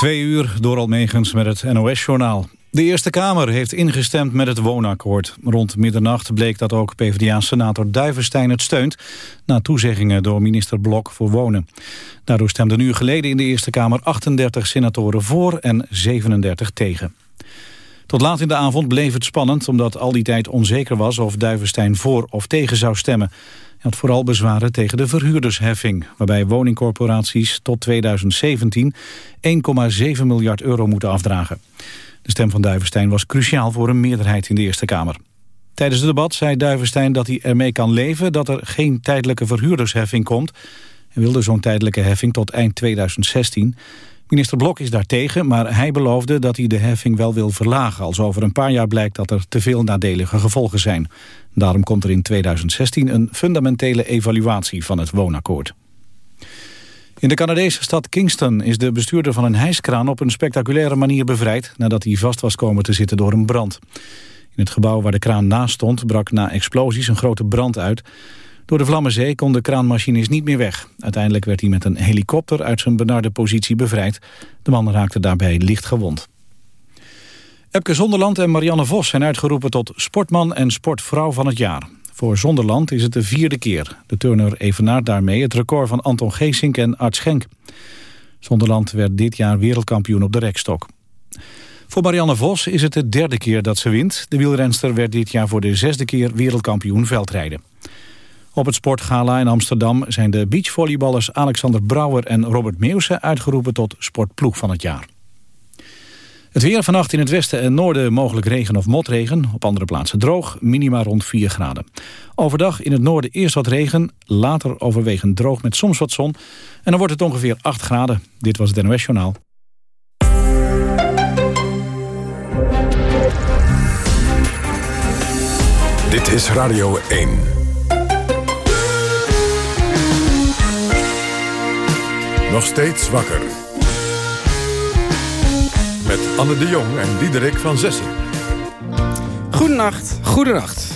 Twee uur door Almegens met het NOS-journaal. De Eerste Kamer heeft ingestemd met het woonakkoord. Rond middernacht bleek dat ook PvdA-senator Duivenstein het steunt... na toezeggingen door minister Blok voor Wonen. Daardoor stemden nu geleden in de Eerste Kamer 38 senatoren voor en 37 tegen. Tot laat in de avond bleef het spannend omdat al die tijd onzeker was... of Duivenstein voor of tegen zou stemmen had vooral bezwaren tegen de verhuurdersheffing... waarbij woningcorporaties tot 2017 1,7 miljard euro moeten afdragen. De stem van Duivenstein was cruciaal voor een meerderheid in de Eerste Kamer. Tijdens het debat zei Duivenstein dat hij ermee kan leven... dat er geen tijdelijke verhuurdersheffing komt... Hij wilde zo'n tijdelijke heffing tot eind 2016. Minister Blok is daartegen, maar hij beloofde dat hij de heffing wel wil verlagen... als over een paar jaar blijkt dat er te veel nadelige gevolgen zijn. Daarom komt er in 2016 een fundamentele evaluatie van het woonakkoord. In de Canadese stad Kingston is de bestuurder van een hijskraan op een spectaculaire manier bevrijd nadat hij vast was komen te zitten door een brand. In het gebouw waar de kraan naast stond brak na explosies een grote brand uit. Door de Vlammenzee kon de kraanmachinist niet meer weg. Uiteindelijk werd hij met een helikopter uit zijn benarde positie bevrijd. De man raakte daarbij licht gewond. Epke Zonderland en Marianne Vos zijn uitgeroepen tot sportman en sportvrouw van het jaar. Voor Zonderland is het de vierde keer. De turner evenaart daarmee het record van Anton Geesink en Art Schenk. Zonderland werd dit jaar wereldkampioen op de rekstok. Voor Marianne Vos is het de derde keer dat ze wint. De wielrenster werd dit jaar voor de zesde keer wereldkampioen veldrijden. Op het sportgala in Amsterdam zijn de beachvolleyballers Alexander Brouwer en Robert Meeuwse uitgeroepen tot sportploeg van het jaar. Het weer vannacht in het westen en noorden mogelijk regen of motregen. Op andere plaatsen droog, minima rond 4 graden. Overdag in het noorden eerst wat regen, later overwegend droog met soms wat zon. En dan wordt het ongeveer 8 graden. Dit was het NOS Journaal. Dit is Radio 1. Nog steeds wakker met Anne de Jong en Diederik van Zessen. Goedenacht. Goedenacht.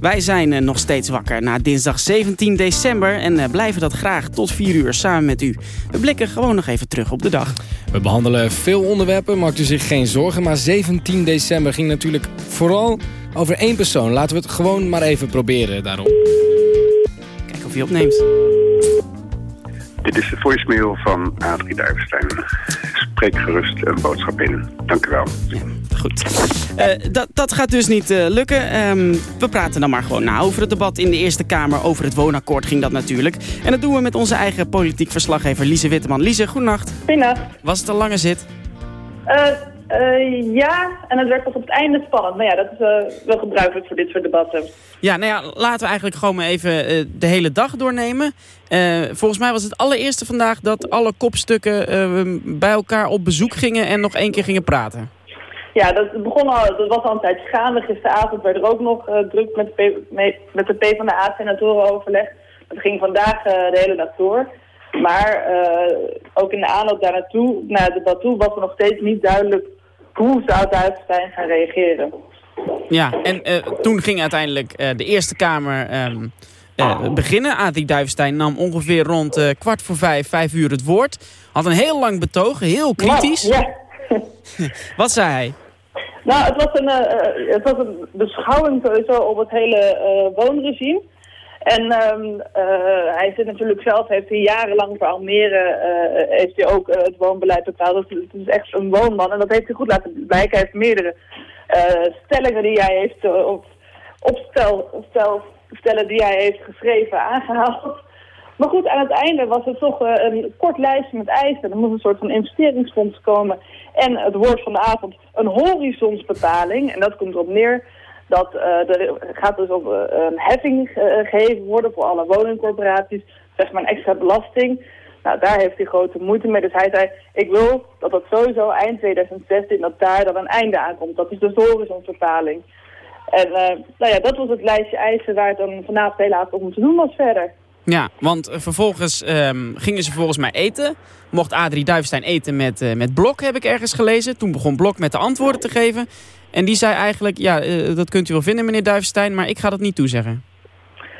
Wij zijn uh, nog steeds wakker na dinsdag 17 december en uh, blijven dat graag tot 4 uur samen met u. We blikken gewoon nog even terug op de dag. We behandelen veel onderwerpen, maakt u zich geen zorgen. Maar 17 december ging natuurlijk vooral over één persoon. Laten we het gewoon maar even proberen daarom. Kijken of hij opneemt. Dit is de voicemail van Adrie Duivenstein. Spreek gerust een boodschap in. Dank u wel. Goed. Uh, dat, dat gaat dus niet uh, lukken. Um, we praten dan maar gewoon na over het debat in de Eerste Kamer. Over het woonakkoord ging dat natuurlijk. En dat doen we met onze eigen politiek verslaggever Lise Witteman. Lise, goedenacht. Goedenacht. Was het een lange zit? Uh, uh, ja, en het werd pas op het einde spannend. Maar ja, dat is uh, wel gebruikelijk voor dit soort debatten. Ja, nou ja, laten we eigenlijk gewoon maar even uh, de hele dag doornemen. volgens mij was het allereerste vandaag dat alle kopstukken bij elkaar op bezoek gingen en nog één keer gingen praten. Ja, dat, begon al, dat was al een tijd gaande. Gisteravond werd er ook nog druk met de, P, met de PvdA-senatoren overlegd. Dat ging vandaag de hele dag door. Maar ook in de aanloop daar naartoe, naar het debat toe, was er nog steeds niet duidelijk hoe zou Duitsland gaan reageren. Ja, en uh, toen ging uiteindelijk uh, de Eerste Kamer um, uh, beginnen. Adi Duivenstein nam ongeveer rond kwart voor vijf, vijf uur het woord. Had een heel lang betogen, heel kritisch. Ja, ja. Wat zei hij? Nou, het was een, het was een beschouwing sowieso op het hele woonregime. En um, uh, hij zit natuurlijk zelf, heeft hij jarenlang voor Almere, uh, heeft hij ook uh, het woonbeleid bepaald. Dus het is echt een woonman en dat heeft hij goed laten blijken. Hij heeft meerdere stellingen die hij heeft, of opstel, stel, stellen die hij heeft geschreven aangehaald. Maar goed, aan het einde was het toch een kort lijstje met eisen. Er moest een soort van investeringsfonds komen. En het woord van de avond, een horizonsbepaling. En dat komt erop neer dat uh, er gaat dus op uh, een heffing uh, gegeven worden voor alle woningcorporaties, zeg maar een extra belasting. Nou, daar heeft hij grote moeite mee. Dus hij zei, ik wil dat dat sowieso eind 2016, dat daar dan een einde aan komt. Dat is de horizonvertaling. En nou ja, dat was het lijstje eisen waar het dan vanavond heel laat op moeten doen was verder. Ja, want vervolgens um, gingen ze volgens mij eten. Mocht Adrie Duivestein eten met, met Blok, heb ik ergens gelezen. Toen begon Blok met de antwoorden te geven. En die zei eigenlijk, ja, uh, dat kunt u wel vinden meneer Duivenstein, maar ik ga dat niet toezeggen.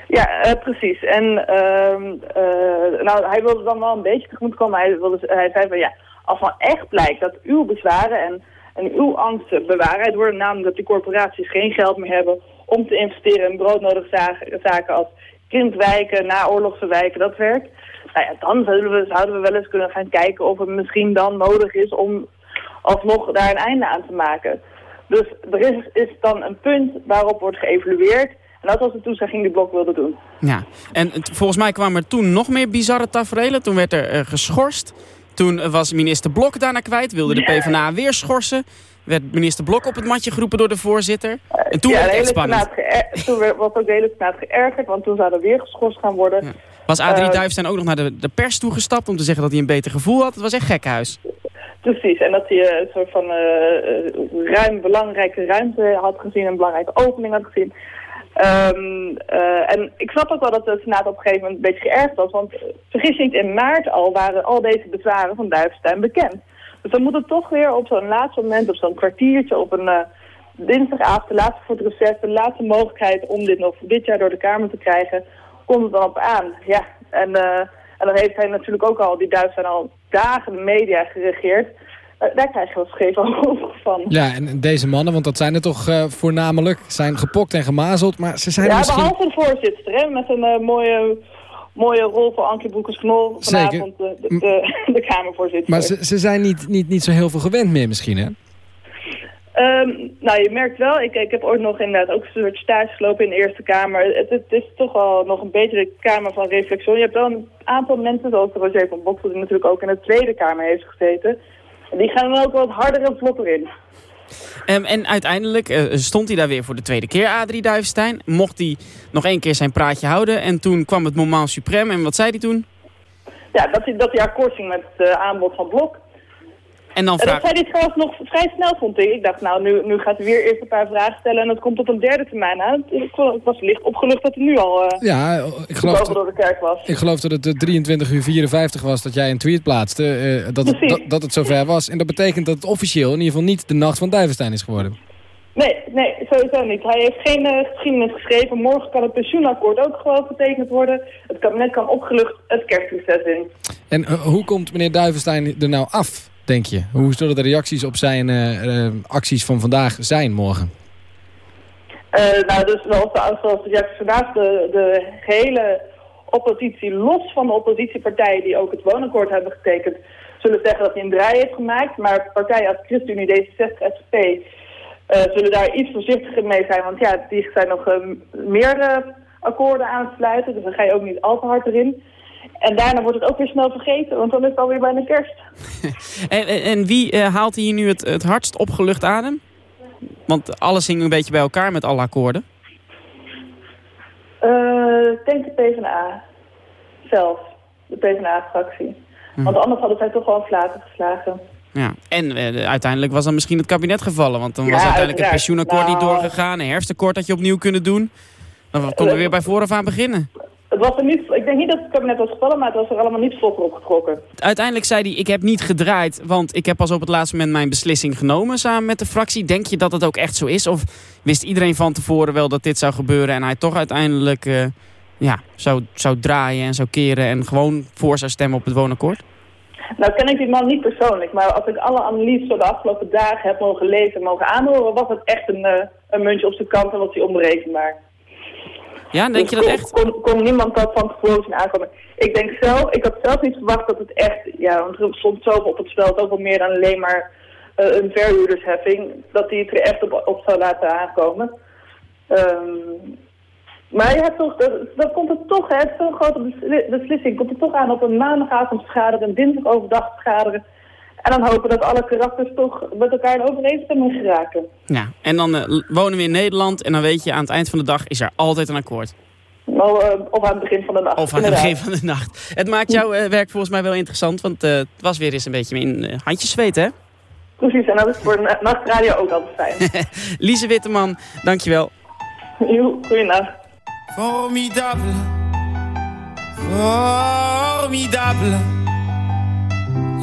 Ja, precies. En uh, nou, hij wilde dan wel een beetje tegemoet komen. Hij, wilde, hij zei van ja, Als van echt blijkt dat uw bezwaren en, en uw angsten bewaarheid worden, namelijk dat die corporaties geen geld meer hebben om te investeren in broodnodige zaken als kindwijken, naoorlogse wijken, dat werkt. Nou ja, dan zouden we, zouden we wel eens kunnen gaan kijken of het misschien dan nodig is om alsnog daar een einde aan te maken. Dus er is, is dan een punt waarop wordt geëvalueerd. En dat was de toezegging die Blok wilde doen. Ja, en volgens mij kwamen er toen nog meer bizarre tafereelen. Toen werd er uh, geschorst. Toen was minister Blok daarna kwijt. Wilde de PvdA weer schorsen. Werd minister Blok op het matje geroepen door de voorzitter. En toen ja, werd het echt spannend. Toen was ook de hele Senaat geërgerd. Want toen zou er weer geschorst gaan worden. Was Adrie uh, Duifstein ook nog naar de, de pers toegestapt om te zeggen dat hij een beter gevoel had? Het was echt gekhuis. Precies, en dat hij uh, een soort van uh, ruim, belangrijke ruimte had gezien, een belangrijke opening had gezien. Um, uh, en ik snap ook wel dat de Senaat op een gegeven moment een beetje geërgerd was, want vergis niet, in maart al waren al deze bezwaren van Duifstein bekend. Dus dan moet het toch weer op zo'n laatste moment, op zo'n kwartiertje, op een dinsdagavond, de laatste voor het reces, de laatste mogelijkheid om dit nog dit jaar door de Kamer te krijgen, komt het dan op aan. Ja, en, en dan heeft hij natuurlijk ook al, die Duitsers al dagen de media geregeerd. Uh, daar krijg je wel scheef over van. Ja, en deze mannen, want dat zijn er toch uh, voornamelijk, zijn gepokt en gemazeld, maar ze zijn ja, misschien... behalve de voorzitter, hè, met een mooie, mooie rol voor Ankie Boekers-Knol vanavond, de, de, de, de, Kamervoorzitter. Maar ze, ze zijn niet, niet, niet zo heel veel gewend meer misschien, hè? Um, nou, je merkt wel, ik, ik heb ooit nog inderdaad ook een soort stage gelopen in de Eerste Kamer. Het, het, is toch wel nog een betere Kamer van reflectie. Je hebt wel een aantal mensen, zoals Roger van Boksel, die natuurlijk ook in de Tweede Kamer heeft gezeten. Die gaan dan ook wat harder en vlotter in. Um, en uiteindelijk uh, stond hij daar weer voor de tweede keer, Adrie Duivenstein. Mocht hij nog één keer zijn praatje houden. En toen kwam het moment suprême. En wat zei hij toen? Ja, dat hij, dat hij akkoord ging met het uh, aanbod van Blok. En, dan vraag... en dat zei hij trouwens nog vrij snel, vond ik. Ik dacht, nou, nu, nu gaat hij weer eerst een paar vragen stellen en dat komt op een derde termijn aan. Ik, was licht opgelucht dat hij nu al uh, ja, ik geloof door de kerk was. Ik geloof dat het 23 uur 54 was dat jij een tweet plaatste, uh, dat, het, dat, dat, het zover was. En dat betekent dat het officieel in ieder geval niet de nacht van Duivenstein is geworden. Nee, nee, sowieso niet. Hij heeft geen uh, geschiedenis geschreven. Morgen kan het pensioenakkoord ook gewoon getekend worden. Het kabinet kan opgelucht het kerstreces in. En hoe komt meneer Duivenstein er nou af? Denk je? Hoe zullen de reacties op zijn uh, uh, acties van vandaag zijn morgen? Uh, nou, dus zoals de, reacties vandaag, de, de gehele oppositie, los van de oppositiepartijen die ook het woonakkoord hebben getekend, zullen zeggen dat hij een draai heeft gemaakt. Maar partijen als ChristenUnie, D66, SP zullen daar iets voorzichtiger mee zijn. Want ja, die zijn nog meer akkoorden aan het sluiten, dus dan ga je ook niet al te hard erin. En daarna wordt het ook weer snel vergeten, want dan is het alweer bijna kerst. en, en, en, wie uh, haalt hier nu het, het hardst opgelucht adem? Want alles hing een beetje bij elkaar met alle akkoorden. Uh, ik denk de PvdA zelf, de PvdA-fractie. Hm. Want anders hadden zij toch wel flaten geslagen. Ja, en uh, uiteindelijk was dan misschien het kabinet gevallen. Want dan was uiteindelijk het pensioenakkoord niet nou. doorgegaan. Een herfstakkoord had je opnieuw kunnen doen. Dan konden we weer bij vooraf aan beginnen. Het was er niet, ik denk niet dat het kabinet was gevallen, maar het was er allemaal niet vlot opgetrokken. Uiteindelijk zei hij, ik heb niet gedraaid, want ik heb pas op het laatste moment mijn beslissing genomen samen met de fractie. Denk je dat het ook echt zo is? Of wist iedereen van tevoren wel dat dit zou gebeuren en hij toch uiteindelijk uh, ja, zou, zou draaien en zou keren en gewoon voor zou stemmen op het woonakkoord? Nou ken ik die man niet persoonlijk, maar als ik alle analyses de afgelopen dagen heb mogen lezen en mogen aanhoren, was het echt een, uh, een muntje op zijn kant en was hij onberekenbaar. Ja, denk je dat echt? Kon, kon, niemand dat van tevoren zien aankomen. Ik denk zelf, ik had zelf niet verwacht dat het echt, ja, want er stond zoveel op het spel, zoveel meer dan alleen maar uh, een verhuurdersheffing, dat hij het er echt op, op zou laten aankomen. Um, maar je hebt toch, dat, komt het toch, hè, zo'n grote beslissing, komt het toch aan op een maandagavond vergaderen, een dinsdag overdag vergaderen. En dan hopen dat alle karakters toch met elkaar in overeenstemming geraken. Ja, en dan uh, wonen we in Nederland en dan weet je aan het eind van de dag is er altijd een akkoord. Nou, uh, of aan het begin van de nacht. Of aan het begin van de nacht. Het maakt jouw uh, werk volgens mij wel interessant, want het was weer eens een beetje in handjes zweet, hè? Precies, en dat is voor nachtradio ook altijd fijn. Lise Witteman, dankjewel. Goeienacht. Formidable. Formidable.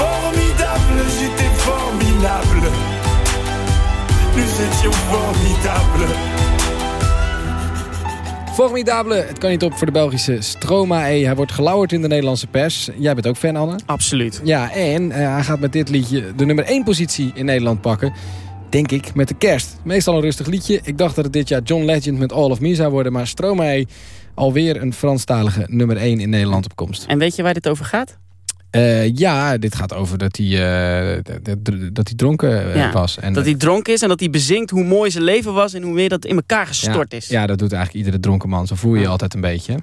formidable, j'étais formidable Nous étions formidables Formidable. Het kan niet op voor de Belgische Stromae. Hij wordt gelauwerd in de Nederlandse pers. Jij bent ook fan, Anne? Absoluut. Ja, en uh, hij gaat met dit liedje de nummer 1 positie in Nederland pakken. Denk ik, met de kerst. Meestal een rustig liedje. Ik dacht dat het dit jaar John Legend met All of Me zou worden. Maar Stromae alweer een Franstalige nummer 1 in Nederland op komst. En weet je waar dit over gaat? Uh, ja, dit gaat over dat hij, uh, dat hij dronken uh, Ja, was. En, dat hij dronken is en dat hij bezingt hoe mooi zijn leven was... en hoe weer dat in elkaar gestort ja, is. Ja, dat doet eigenlijk iedere dronken man. Zo voel je je altijd een beetje.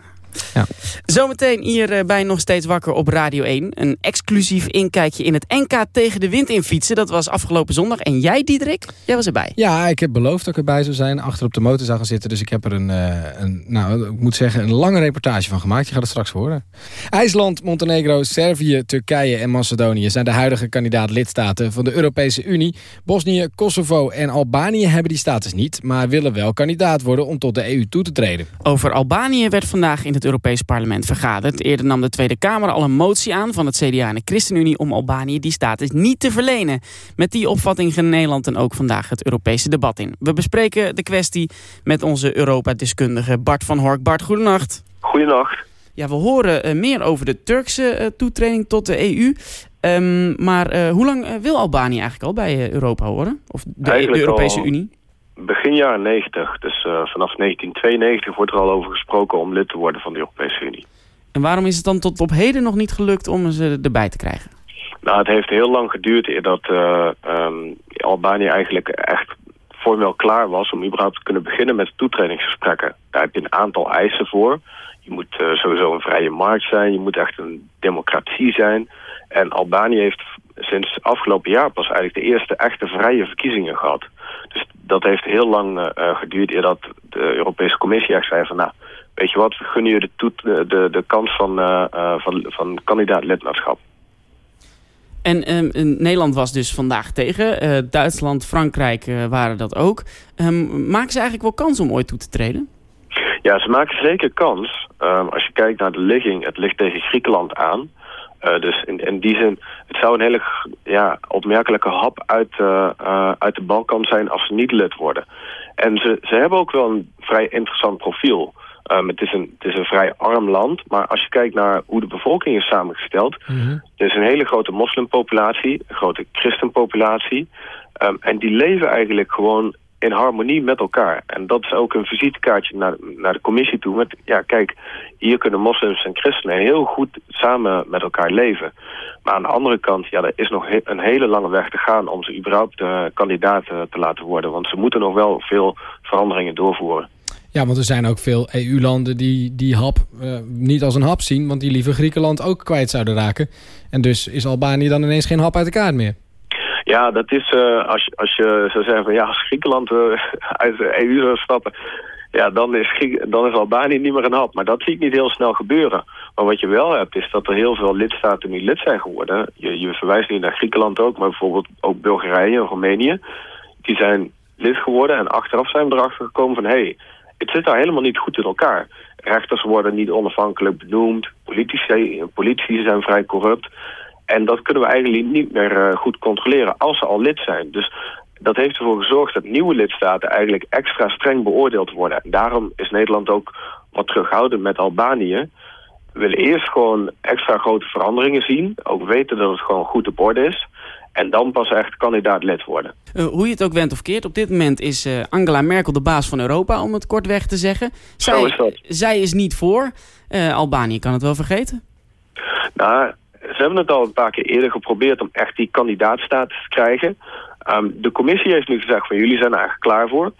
Ja. Zometeen hier eh, bij Nog Steeds Wakker op Radio 1. Een exclusief inkijkje in het NK tegen de wind in fietsen. Dat was afgelopen zondag. En jij, Diederik, jij was erbij. Ja, ik heb beloofd dat ik erbij zou zijn. Achter op de motor zou gaan zitten. Dus ik heb er een, uh, een, nou, ik moet zeggen, een lange reportage van gemaakt. Je gaat het straks horen. IJsland, Montenegro, Servië, Turkije en Macedonië zijn de huidige kandidaat-lidstaten van de Europese Unie. Bosnië, Kosovo en Albanië hebben die status niet, maar willen wel kandidaat worden om tot de EU toe te treden. Over Albanië werd vandaag in het Europees Parlement vergaderd. Eerder nam de Tweede Kamer al een motie aan van het CDA en de ChristenUnie om Albanië die status niet te verlenen. Met die opvatting ging Nederland dan ook vandaag het Europese debat in. We bespreken de kwestie met onze Europa-deskundige Bart van Hork. Bart, goedenacht. Goedenacht. Ja, we horen uh, meer over de Turkse uh, toetreding tot de EU. Um, maar uh, hoe lang wil Albanië eigenlijk al bij Europa horen? Of de, de Europese al... Unie? Begin jaren 90. Dus uh, vanaf 1992 wordt er al over gesproken om lid te worden van de Europese Unie. En waarom is het dan tot op heden nog niet gelukt om ze erbij te krijgen? Nou, het heeft heel lang geduurd eer dat uh, um, Albanië eigenlijk echt formeel klaar was om überhaupt te kunnen beginnen met toetredingsgesprekken. Daar heb je een aantal eisen voor. Je moet uh, sowieso een vrije markt zijn, je moet echt een democratie zijn. En Albanië heeft sinds afgelopen jaar pas eigenlijk de eerste echte vrije verkiezingen gehad. Dus dat heeft heel lang uh, geduurd eer dat de Europese Commissie echt zei van... nou, weet je wat, we gunnen je de, toet, de, de, kans van, uh, van, van kandidaat lidmaatschap. En ehm, Nederland was dus vandaag tegen. Uh, Duitsland, Frankrijk waren dat ook. Um, maken ze eigenlijk wel kans om ooit toe te treden? Ja, ze maken zeker kans. Um, als je kijkt naar de ligging, het ligt tegen Griekenland aan. Uh, dus in, in, die zin, het zou een hele ja, opmerkelijke hap uit, uit de Balkan zijn als ze niet lid worden. En ze, ze hebben ook wel een vrij interessant profiel. Um, het, is een, het is een vrij arm land, maar als je kijkt naar hoe de bevolking is samengesteld... Mm er is een hele grote moslimpopulatie, een grote christenpopulatie... Um, en die leven eigenlijk gewoon in harmonie met elkaar. En dat is ook een visitekaartje naar, naar de commissie toe. Met, ja, kijk, hier kunnen moslims en christenen heel goed samen met elkaar leven. Maar aan de andere kant, ja, er is nog een hele lange weg te gaan... om ze überhaupt uh, kandidaten te laten worden. Want ze moeten nog wel veel veranderingen doorvoeren. Ja, want er zijn ook veel EU-landen die die hap uh, niet als een hap zien... want die liever Griekenland ook kwijt zouden raken. En dus is Albanië dan ineens geen hap uit de kaart meer. Ja, dat is uh, als, als je zou zeggen van ja, als Griekenland uh, uit de EU zou stappen... Ja, dan is, dan is Albanië niet meer een hap. Maar dat zie ik niet heel snel gebeuren. Maar wat je wel hebt, is dat er heel veel lidstaten niet lid zijn geworden. Je, je verwijst niet naar Griekenland ook, maar bijvoorbeeld ook Bulgarije en Roemenië. Die zijn lid geworden en achteraf zijn we erachter gekomen van... hé, hey, het zit daar helemaal niet goed in elkaar. Rechters worden niet onafhankelijk benoemd. Politici, politici zijn vrij corrupt. En dat kunnen we eigenlijk niet meer uh, goed controleren als ze al lid zijn. Dus dat heeft ervoor gezorgd dat nieuwe lidstaten eigenlijk extra streng beoordeeld worden. En daarom is Nederland ook wat terughoudend met Albanië. We willen eerst gewoon extra grote veranderingen zien. Ook weten dat het gewoon goed op orde is. En dan pas echt kandidaat lid worden. Uh, hoe je het ook went of keert, op dit moment is uh, Angela Merkel de baas van Europa, om het kortweg te zeggen. Zij, Zo is dat. Zij is niet voor. Uh, Albanië kan het wel vergeten. Nou, ze hebben het al een paar keer eerder geprobeerd om echt die kandidaatstatus te krijgen. Um, de commissie heeft nu gezegd van jullie zijn er eigenlijk klaar voor.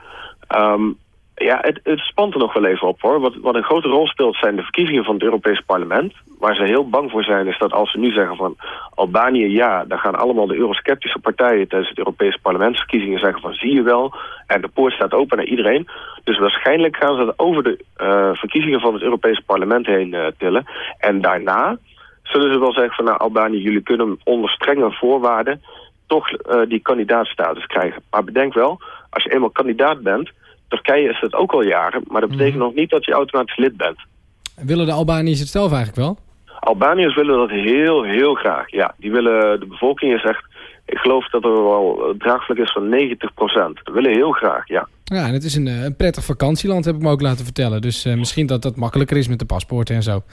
Um, ja, het, het spant er nog wel even op hoor. Wat, wat een grote rol speelt zijn de verkiezingen van het Europese parlement. Waar ze heel bang voor zijn is dat als ze nu zeggen van Albanië ja, dan gaan allemaal de eurosceptische partijen tijdens het Europese parlementsverkiezingen zeggen van zie je wel. En de poort staat open naar iedereen. Dus waarschijnlijk gaan ze over de uh, verkiezingen van het Europese parlement heen uh, tillen. En daarna zullen ze wel zeggen van nou Albanië jullie kunnen onder strenge voorwaarden toch uh, die kandidaatstatus krijgen. Maar bedenk wel, als je eenmaal kandidaat bent Turkije is het ook al jaren, maar dat betekent mm. nog niet dat je automatisch lid bent. Willen de Albaniërs het zelf eigenlijk wel? Albaniërs willen dat heel, heel graag. Ja, die willen, de bevolking is echt, ik geloof dat er wel draagvlak is van 90 procent. Dat willen heel graag, ja. Ja, en het is een, eh, een prettig vakantieland, heb ik me ook laten vertellen. Dus uh, misschien dat dat makkelijker is met de paspoorten en zo.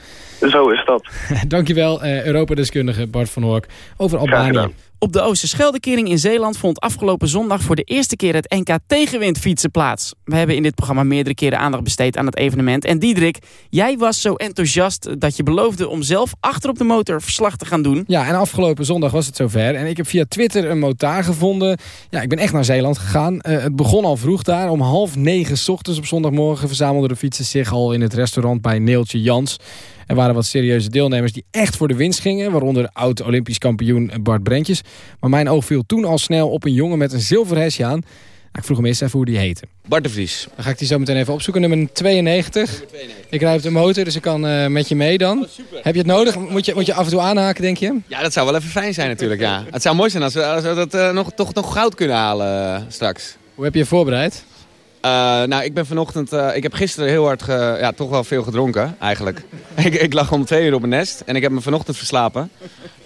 Zo is dat. Dankjewel, uh, Europa-deskundige Bart van Hoork over Albanië. Op de Oosterscheldekering in Zeeland vond afgelopen zondag voor de eerste keer het NK Tegenwindfietsen plaats. We hebben in dit programma meerdere keren aandacht besteed aan het evenement. En Diederik, jij was zo enthousiast dat je beloofde om zelf achter op de motor verslag te gaan doen. Ja, en afgelopen zondag was het zover. En ik heb via Twitter een motaar gevonden. Ja, ik ben echt naar Zeeland gegaan. Uh, het begon al vroeg daar. Om half negen ochtends op zondagmorgen verzamelden de fietsers zich al in het restaurant bij Neeltje Jans. Er waren wat serieuze deelnemers die echt voor de winst gingen. Waaronder oud-Olympisch kampioen Bart Brentjes. Maar mijn oog viel toen al snel op een jongen met een zilver hesje aan. Ik vroeg hem eerst even hoe die heette. Bart de Vries. Dan ga ik die zo meteen even opzoeken. Nummer 92. 92. Ik rijd op de motor, dus ik kan uh, met je mee dan. Oh, Heb je het nodig? Moet je, moet je af en toe aanhaken, denk je? Ja, dat zou wel even fijn zijn natuurlijk, ja. Het zou mooi zijn als we, als we dat uh, nog, toch nog goud kunnen halen uh, straks. Hoe heb je je voorbereid? Uh, nou, ik ben vanochtend... Uh, ik heb gisteren heel hard... Ge, ja, toch wel veel gedronken, eigenlijk. ik, ik, lag om twee uur op mijn nest. En ik heb me vanochtend verslapen.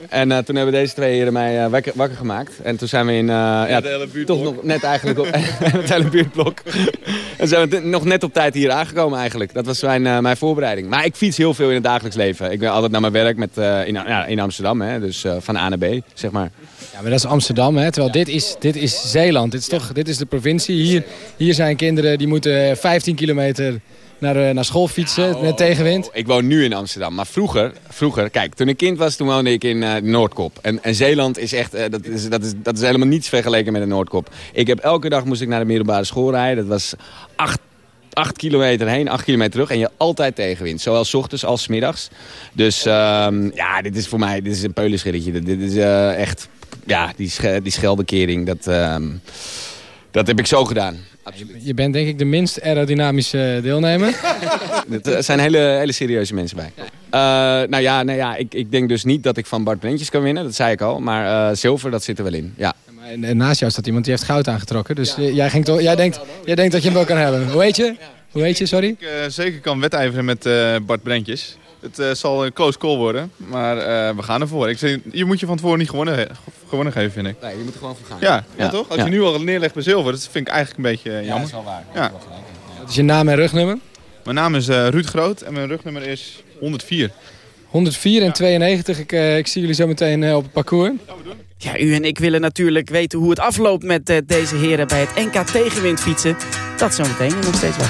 En uh, toen hebben deze twee heren mij wakker, wakker, gemaakt. En toen zijn we in... ja, toch nog net eigenlijk op het hele buurtblok. en zijn we nog net op tijd hier aangekomen eigenlijk. Dat was mijn, mijn voorbereiding. Maar ik fiets heel veel in het dagelijks leven. Ik ben altijd naar mijn werk met, in, ja, in Amsterdam. Hè, dus van A naar B, zeg maar. Ja, maar dat is Amsterdam, hè? terwijl dit is, dit is Zeeland. Dit is, toch, dit is de provincie. Hier, hier zijn kinderen die moeten 15 kilometer naar, eh, naar school fietsen nou, met tegenwind. Ik woon nu in Amsterdam, maar vroeger, vroeger kijk, toen ik kind was, toen woonde ik in uh, Noordkop. En, en Zeeland is echt, uh, dat, is, dat, is, dat is helemaal niets vergeleken met de Noordkop. Ik heb elke dag moest ik naar de middelbare school rijden. Dat was acht 8 kilometer heen, 8 kilometer terug. En je altijd tegenwind. Zowel s ochtends als s middags. Dus um, ja, dit is voor mij dit is een peulenschilletje. Dit is uh, echt ja, die, die scheldekering, dat, uh, dat heb ik zo gedaan. Absoluut. Je bent denk ik de minst aerodynamische deelnemer. er zijn hele, hele serieuze mensen bij. Eh, nou ja, nou ja ik, ik denk dus niet dat ik van Bart Brentjes kan winnen. Dat zei ik al. Maar eh, zilver, dat zit er wel in. Ja. En, en naast jou staat iemand die heeft goud aangetrokken. Dus eh, jij, ging toch, jij, denkt, jij denkt dat je hem wel kan hebben. Hoe heet je? Hoe heet je, sorry? Ik eh, zeker kan wedijveren met eh, Bart Brentjes. Het eh, zal een close call worden, maar eh, we gaan ervoor. Ik zeg, je moet je van tevoren niet gewonnen, he- gewonnen geven, vind ik. Nee, je moet er gewoon voor gaan. Ja, ja. toch? Als Ja. je nu al neerlegt bij zilver, dat vind ik eigenlijk een beetje eh, Ja, jammer. dat is wel waar. Ja. Dat is je naam en rugnummer. Mijn naam is Ruud Groot en mijn rugnummer is 104. 104 en 92. Ik, ik zie jullie zo meteen eh, op het parcours. Ja, u en ik willen natuurlijk weten hoe het afloopt met eh, deze heren bij het NK tegenwind fietsen. Dat zometeen en nog steeds wat.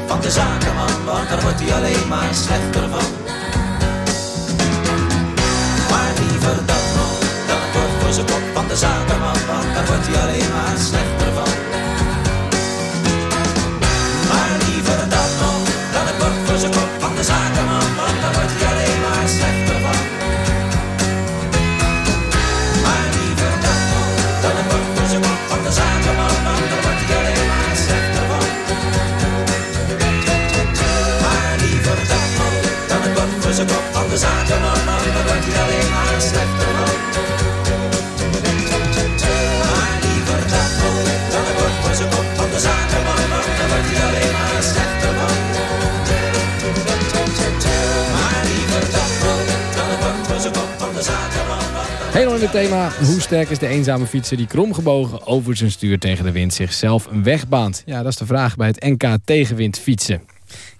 de zakenman, want daar wordt hij alleen maar slechter van. Maar liever dat nog dan bord voor zijn kop van de zakenman, want daar wordt hij alleen maar slechter van. De zakenman, want daar wordt hij alleen maar slechter van. Maar liever dat dan het bord voor zijn kop van de zakenman, want daar wordt hij alleen maar van. Maar liever dat dan het bord voor Helemaal in het thema. Hoe sterk is de eenzame fietser die kromgebogen over zijn stuur tegen de wind zichzelf een weg baant? Ja, dat is de vraag bij het NK tegenwind fietsen.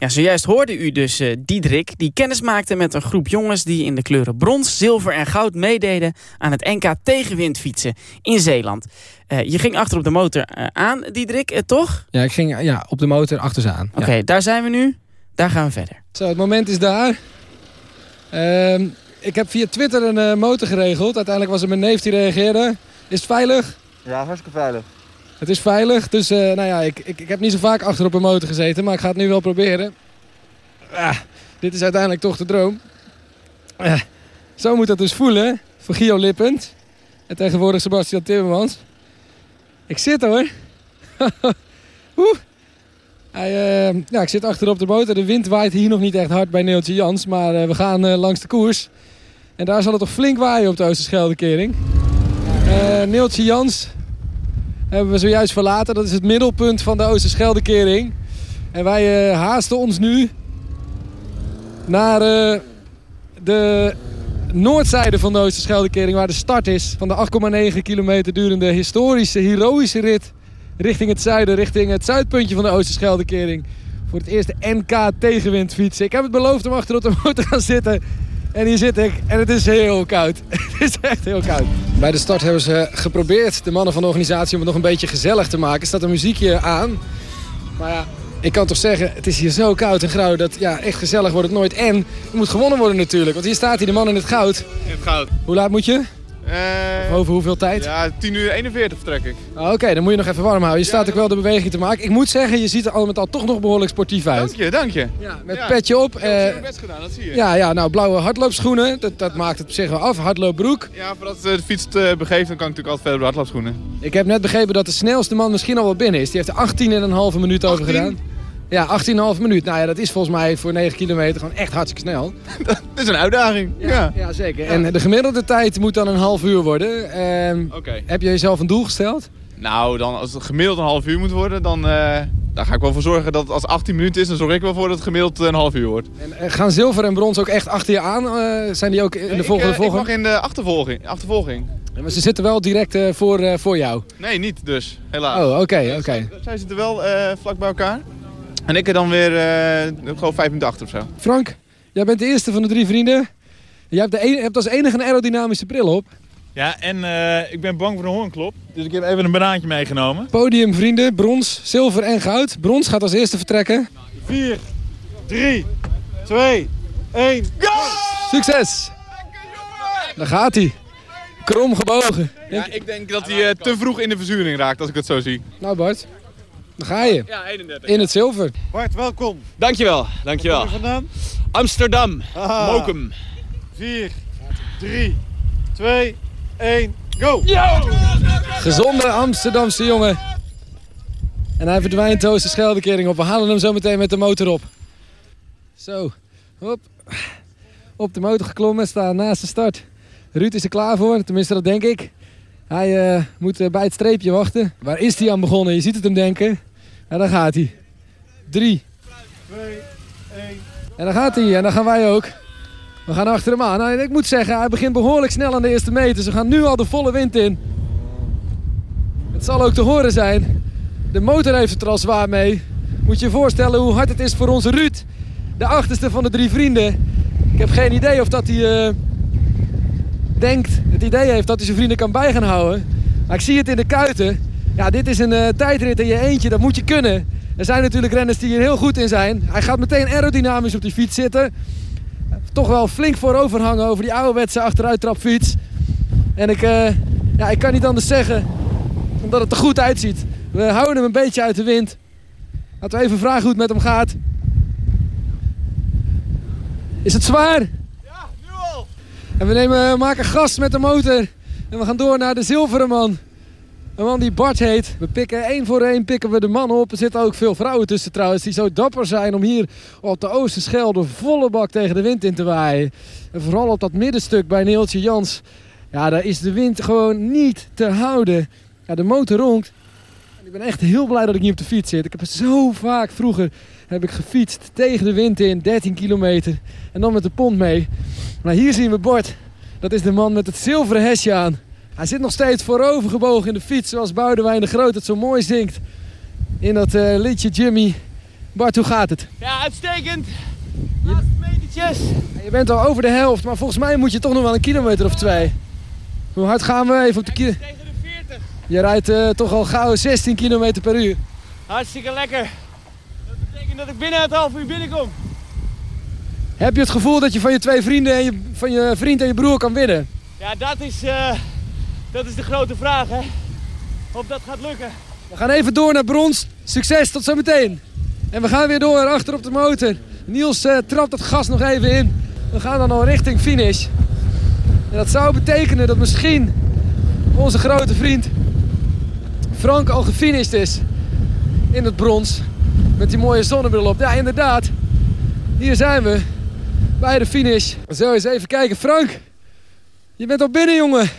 Ja, zojuist hoorde u dus eh Diederik, die kennis maakte met een groep jongens die in de kleuren brons, zilver en goud meededen aan het NK tegenwind fietsen in Zeeland. Eh, je ging achter op de motor eh, aan, Diederik, toch? Ja, ik ging ja, op de motor achter ze aan. Oké, Ja. daar zijn we nu. Daar gaan we verder. Zo, het moment is daar. Ehm, ik heb via Twitter een motor geregeld. Uiteindelijk was het mijn neef die reageerde. Is het veilig? Ja, hartstikke veilig. Het is veilig, dus eh, nou ja, ik, ik, ik heb niet zo vaak achter op een motor gezeten, maar ik ga het nu wel proberen. Ah, dit is uiteindelijk toch de droom. Ah, Zo moet dat dus voelen voor Gio Lippend. En tegenwoordig Sebastian Timmermans. Ik zit hoor. Oeh. Hij, eh, ja, ik zit achterop de motor. De wind waait hier nog niet echt hard bij Neeltje Jans. Maar eh, we gaan eh, langs de koers. En daar zal het toch flink waaien op de Oosterscheldekering. Eh Neeltje Jans hebben we zojuist verlaten. Dat is het middelpunt van de Oosterscheldekering. En wij eh, haasten ons nu naar eh, de noordzijde van de Oosterscheldekering... waar de start is van de 8,9 kilometer durende historische, heroïsche rit... richting het zuiden, richting het zuidpuntje van de Oosterscheldekering. Voor het eerste NK tegenwind fietsen. Ik heb het beloofd om achter op de motor te gaan zitten. En hier zit ik en het is heel koud. het is echt heel koud. Bij de start hebben ze geprobeerd, de mannen van de organisatie, om het nog een beetje gezellig te maken. Er staat een muziekje aan. Maar ja, ik kan toch zeggen, het is hier zo koud en grauw dat ja, echt gezellig wordt het nooit. En er moet gewonnen worden natuurlijk, want hier staat hij, de man in het goud. In het goud. Hoe laat moet je? Eh, over hoeveel tijd? Ja, 10 uur 41 vertrek ik. Ah, Oké, dan moet je nog even warm houden. Je staat ook wel de beweging te maken. Ik moet zeggen, je ziet er al met al toch nog behoorlijk sportief uit. Dank je, dank je. Ja, met petje op. Ik heb mijn best gedaan, dat zie je. ja, ja, nou blauwe hardloopschoenen, dat, dat maakt het op zich wel af. Hardloopbroek. Ja, voordat de fiets het eh, begeeft, dan kan ik natuurlijk altijd verder op de hardloopschoenen. Ik heb net begrepen dat de snelste man misschien al wel binnen is. Die heeft er 18,5 minuut over 18? gedaan. Ja, 18,5 minuut. Nou ja, dat is volgens mij voor 9 kilometer gewoon echt hartstikke snel. Dat is een uitdaging. Ja. Ja, zeker. En de gemiddelde tijd moet dan een half uur worden. Ehm, Oké. Heb je jezelf een doel gesteld? Nou, dan, als het gemiddeld een half uur moet worden, dan eh, daar ga ik wel voor zorgen dat als het 18 minuten is, dan zorg ik wel voor dat het gemiddeld een half uur wordt. En eh, gaan zilver en brons ook echt achter je aan? Eh, zijn die ook in de volgende ik, eh, ik mag in de achtervolging. achtervolging. Ja, Maar ze zitten wel direct eh, voor, eh, voor jou. Nee, niet dus, helaas. Oh, oké, oké. Zij zitten wel eh, vlak bij elkaar. En ik er dan weer eh, gewoon vijf minuten achter of zo. Frank, jij bent de eerste van de drie vrienden. Jij hebt, de hebt als enige een aerodynamische bril op. Ja, en eh, ik ben bang voor een hoornklop. Dus ik heb even een banaantje meegenomen. Podium vrienden, brons, zilver en goud. Brons gaat als eerste vertrekken. 4, 3, 2, 1, go! Succes! Daar gaat hij. Krom gebogen. Ja, ik denk dat hij eh, te vroeg in de verzuring raakt als ik het zo zie. Nou Bart, daar ga je. Ja, 31. In het zilver. Bart, welkom. Dankjewel, dankjewel. Waar kom je vandaan? Amsterdam. Mokum. 4, 3, 2, 1, go! Gezonde Amsterdamse jongen. En hij verdwijnt de Oosterscheldekering op. We halen hem zo meteen met de motor op. Zo, hop. Op de motor geklommen, staan naast de start. Ruud is er klaar voor, tenminste dat denk ik. Hij eh, moet eh, bij het streepje wachten. Waar is hij aan begonnen? Je ziet het hem denken. En daar gaat hij. Drie. 2, 1. En daar gaat hij. En dan gaan wij ook. We gaan achter hem aan. Nou, ik moet zeggen, hij begint behoorlijk snel aan de eerste meter. Ze gaan nu al de volle wind in. Het zal ook te horen zijn. De motor heeft het er al zwaar mee. Moet je je voorstellen hoe hard het is voor onze Ruud. De achterste van de drie vrienden. Ik heb geen idee of dat hij eh, denkt, het idee heeft dat hij zijn vrienden kan bij gaan houden. Maar ik zie het in de kuiten. Ja, dit is een eh, tijdrit in je eentje, dat moet je kunnen. Er zijn natuurlijk renners die hier heel goed in zijn. Hij gaat meteen aerodynamisch op die fiets zitten. Toch wel flink voorover hangen over die ouderwetse achteruittrapfiets. En ik, eh, ja, ik kan niet anders zeggen, omdat het er goed uitziet. We houden hem een beetje uit de wind. Laten we even vragen hoe het met hem gaat. Is het zwaar? Ja, nu al! En we nemen, maken gas met de motor. En we gaan door naar de zilveren man. Een man die Bart heet. We pikken één voor één pikken we de man op. Er zitten ook veel vrouwen tussen trouwens die zo dapper zijn om hier op de Oosterschelde volle bak tegen de wind in te waaien. En vooral op dat middenstuk bij Neeltje Jans. Ja, daar is de wind gewoon niet te houden. Ja, de motor ronkt. En ik ben echt heel blij dat ik niet op de fiets zit. Ik heb zo vaak vroeger heb ik gefietst tegen de wind in, 13 kilometer. En dan met de pont mee. Maar hier zien we Bart. Dat is de man met het zilveren hesje aan. Hij zit nog steeds voorover gebogen in de fiets, zoals Boudewijn de Groot het zo mooi zingt. In dat eh, liedje Jimmy. Bart, hoe gaat het? Ja, uitstekend. Laatste metertjes. Je bent al over de helft, maar volgens mij moet je toch nog wel een kilometer of twee. Hoe hard gaan we even op de kilometer? Tegen de 40. Je rijdt eh, toch al gauw 16 kilometer per uur. Hartstikke lekker. Dat betekent dat ik binnen het half uur binnenkom. Heb je het gevoel dat je van je twee vrienden en je, van je vriend en je broer kan winnen? Ja, dat is, eh, dat is de grote vraag, hè. Of dat gaat lukken. We gaan even door naar brons. Succes, tot zometeen. En we gaan weer door achter op de motor. Niels eh, trapt het gas nog even in. We gaan dan al richting finish. En dat zou betekenen dat misschien onze grote vriend Frank al gefinished is in het brons. Met die mooie zonnebril op. Ja, inderdaad. Hier zijn we. Bij de finish. Zo, eens even kijken. Frank, je bent al binnen, jongen.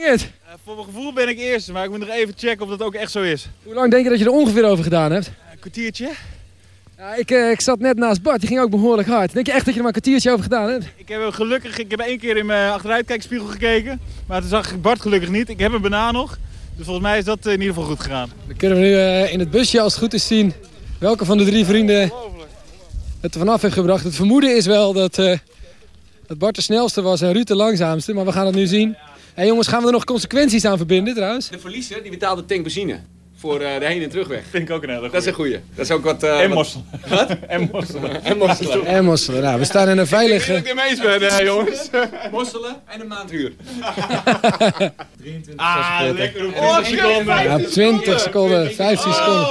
Het? Eh, voor mijn gevoel ben ik eerste, maar ik moet nog even checken of dat ook echt zo is. Hoe lang denk je dat je er ongeveer over gedaan hebt? Een kwartiertje. Ja, ik, eh, ik zat net naast Bart, die ging ook behoorlijk hard. Denk je echt dat je er maar een kwartiertje over gedaan hebt? Ik heb gelukkig, ik heb één keer in mijn achteruitkijkspiegel gekeken. Maar toen zag ik Bart gelukkig niet. Ik heb hem bijna nog. Dus volgens mij is dat in ieder geval goed gegaan. Dan kunnen we nu eh, in het busje als het goed is zien welke van de drie vrienden het er vanaf heeft gebracht. Het vermoeden is wel dat, eh, dat Bart de snelste was en Ruud de langzaamste. Maar we gaan het nu zien. Hé jongens, gaan we er nog consequenties aan verbinden trouwens? De verliezer die betaalt de tank benzine. Voor eh, de heen- en terugweg. Vind ik ook een hele Dat is een goeie. Dat is ook wat... eh, En mosselen. Wat? En mosselen. En mosselen. En mosselen. Nou, we staan in een veilige... Ik ben eens ben, eh, jongens. Mosselen en een maand huur. Ah, lekker op Oh, 20 seconden. Ja, 20 seconden, 15 seconden.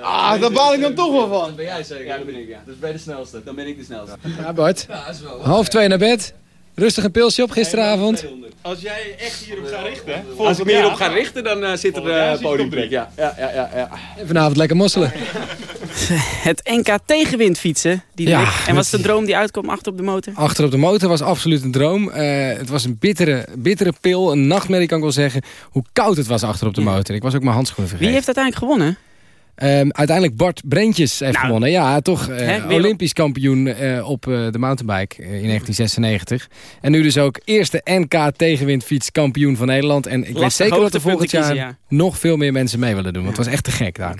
Ah, daar baal ik dan toch wel van. Dat ben jij zeker? Ja, dat ben ik, ja. Dus ben je de snelste? Dan ben ik de snelste. Ja, Bart. Ja, dat is wel... Half twee naar bed. Rustig een pilsje op gisteravond. Als jij echt hierop gaat richten, Als ik me hierop ga richten, dan eh, zit er uh, podiumplek. drie. Ja, ja, ja, ja, ja. En vanavond lekker mosselen. Het NK tegenwind fietsen. Die Ja, en wat is de droom die uitkomt achter op de motor? Achter op de motor was absoluut een droom. Eh, het was een bittere, bittere pil, een nachtmerrie kan ik wel zeggen. Hoe koud het was achter op de motor. Ik was ook mijn handschoenen vergeten. Wie heeft uiteindelijk gewonnen? Ehm, uiteindelijk Bart Brentjes heeft Nou, gewonnen. Ja, toch eh, hè, Olympisch kampioen eh, op eh, de mountainbike in 1996. En nu dus ook eerste NK tegenwindfiets kampioen van Nederland. En ik weet zeker dat er volgend jaar kiezen, nog veel meer mensen mee willen doen. Want het was echt te gek daar.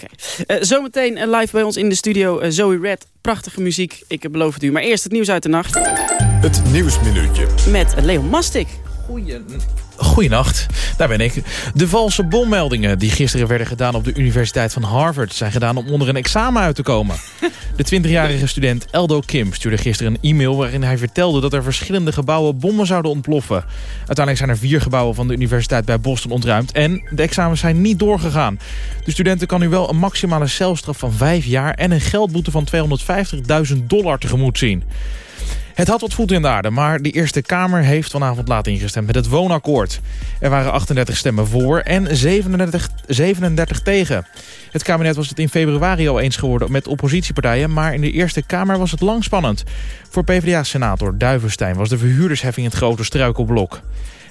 Eh, zometeen live bij ons in de studio Zoe Red. Prachtige muziek, ik beloof het u. Maar eerst het nieuws uit de nacht Het Nieuwsminuutje. met Leon Mastik. Goeie... Goeienacht, daar ben ik. De valse bommeldingen die gisteren werden gedaan op de Universiteit van Harvard... zijn gedaan om onder een examen uit te komen. De 20-jarige student Eldo Kim stuurde gisteren een e-mail... waarin hij vertelde dat er verschillende gebouwen bommen zouden ontploffen. Uiteindelijk zijn er vier gebouwen van de universiteit bij Boston ontruimd... en de examens zijn niet doorgegaan. De studenten kan nu wel een maximale celstraf van vijf jaar... en een geldboete van 250.000 dollar tegemoet zien. Het had wat voet in de aarde, maar de Eerste Kamer heeft vanavond laat ingestemd met het woonakkoord. Er waren 38 stemmen voor en 37, 37 tegen. Het kabinet was het in februari al eens geworden met oppositiepartijen... maar in de Eerste Kamer was het lang spannend. Voor PvdA-senator Duivenstein was de verhuurdersheffing het grote struikelblok.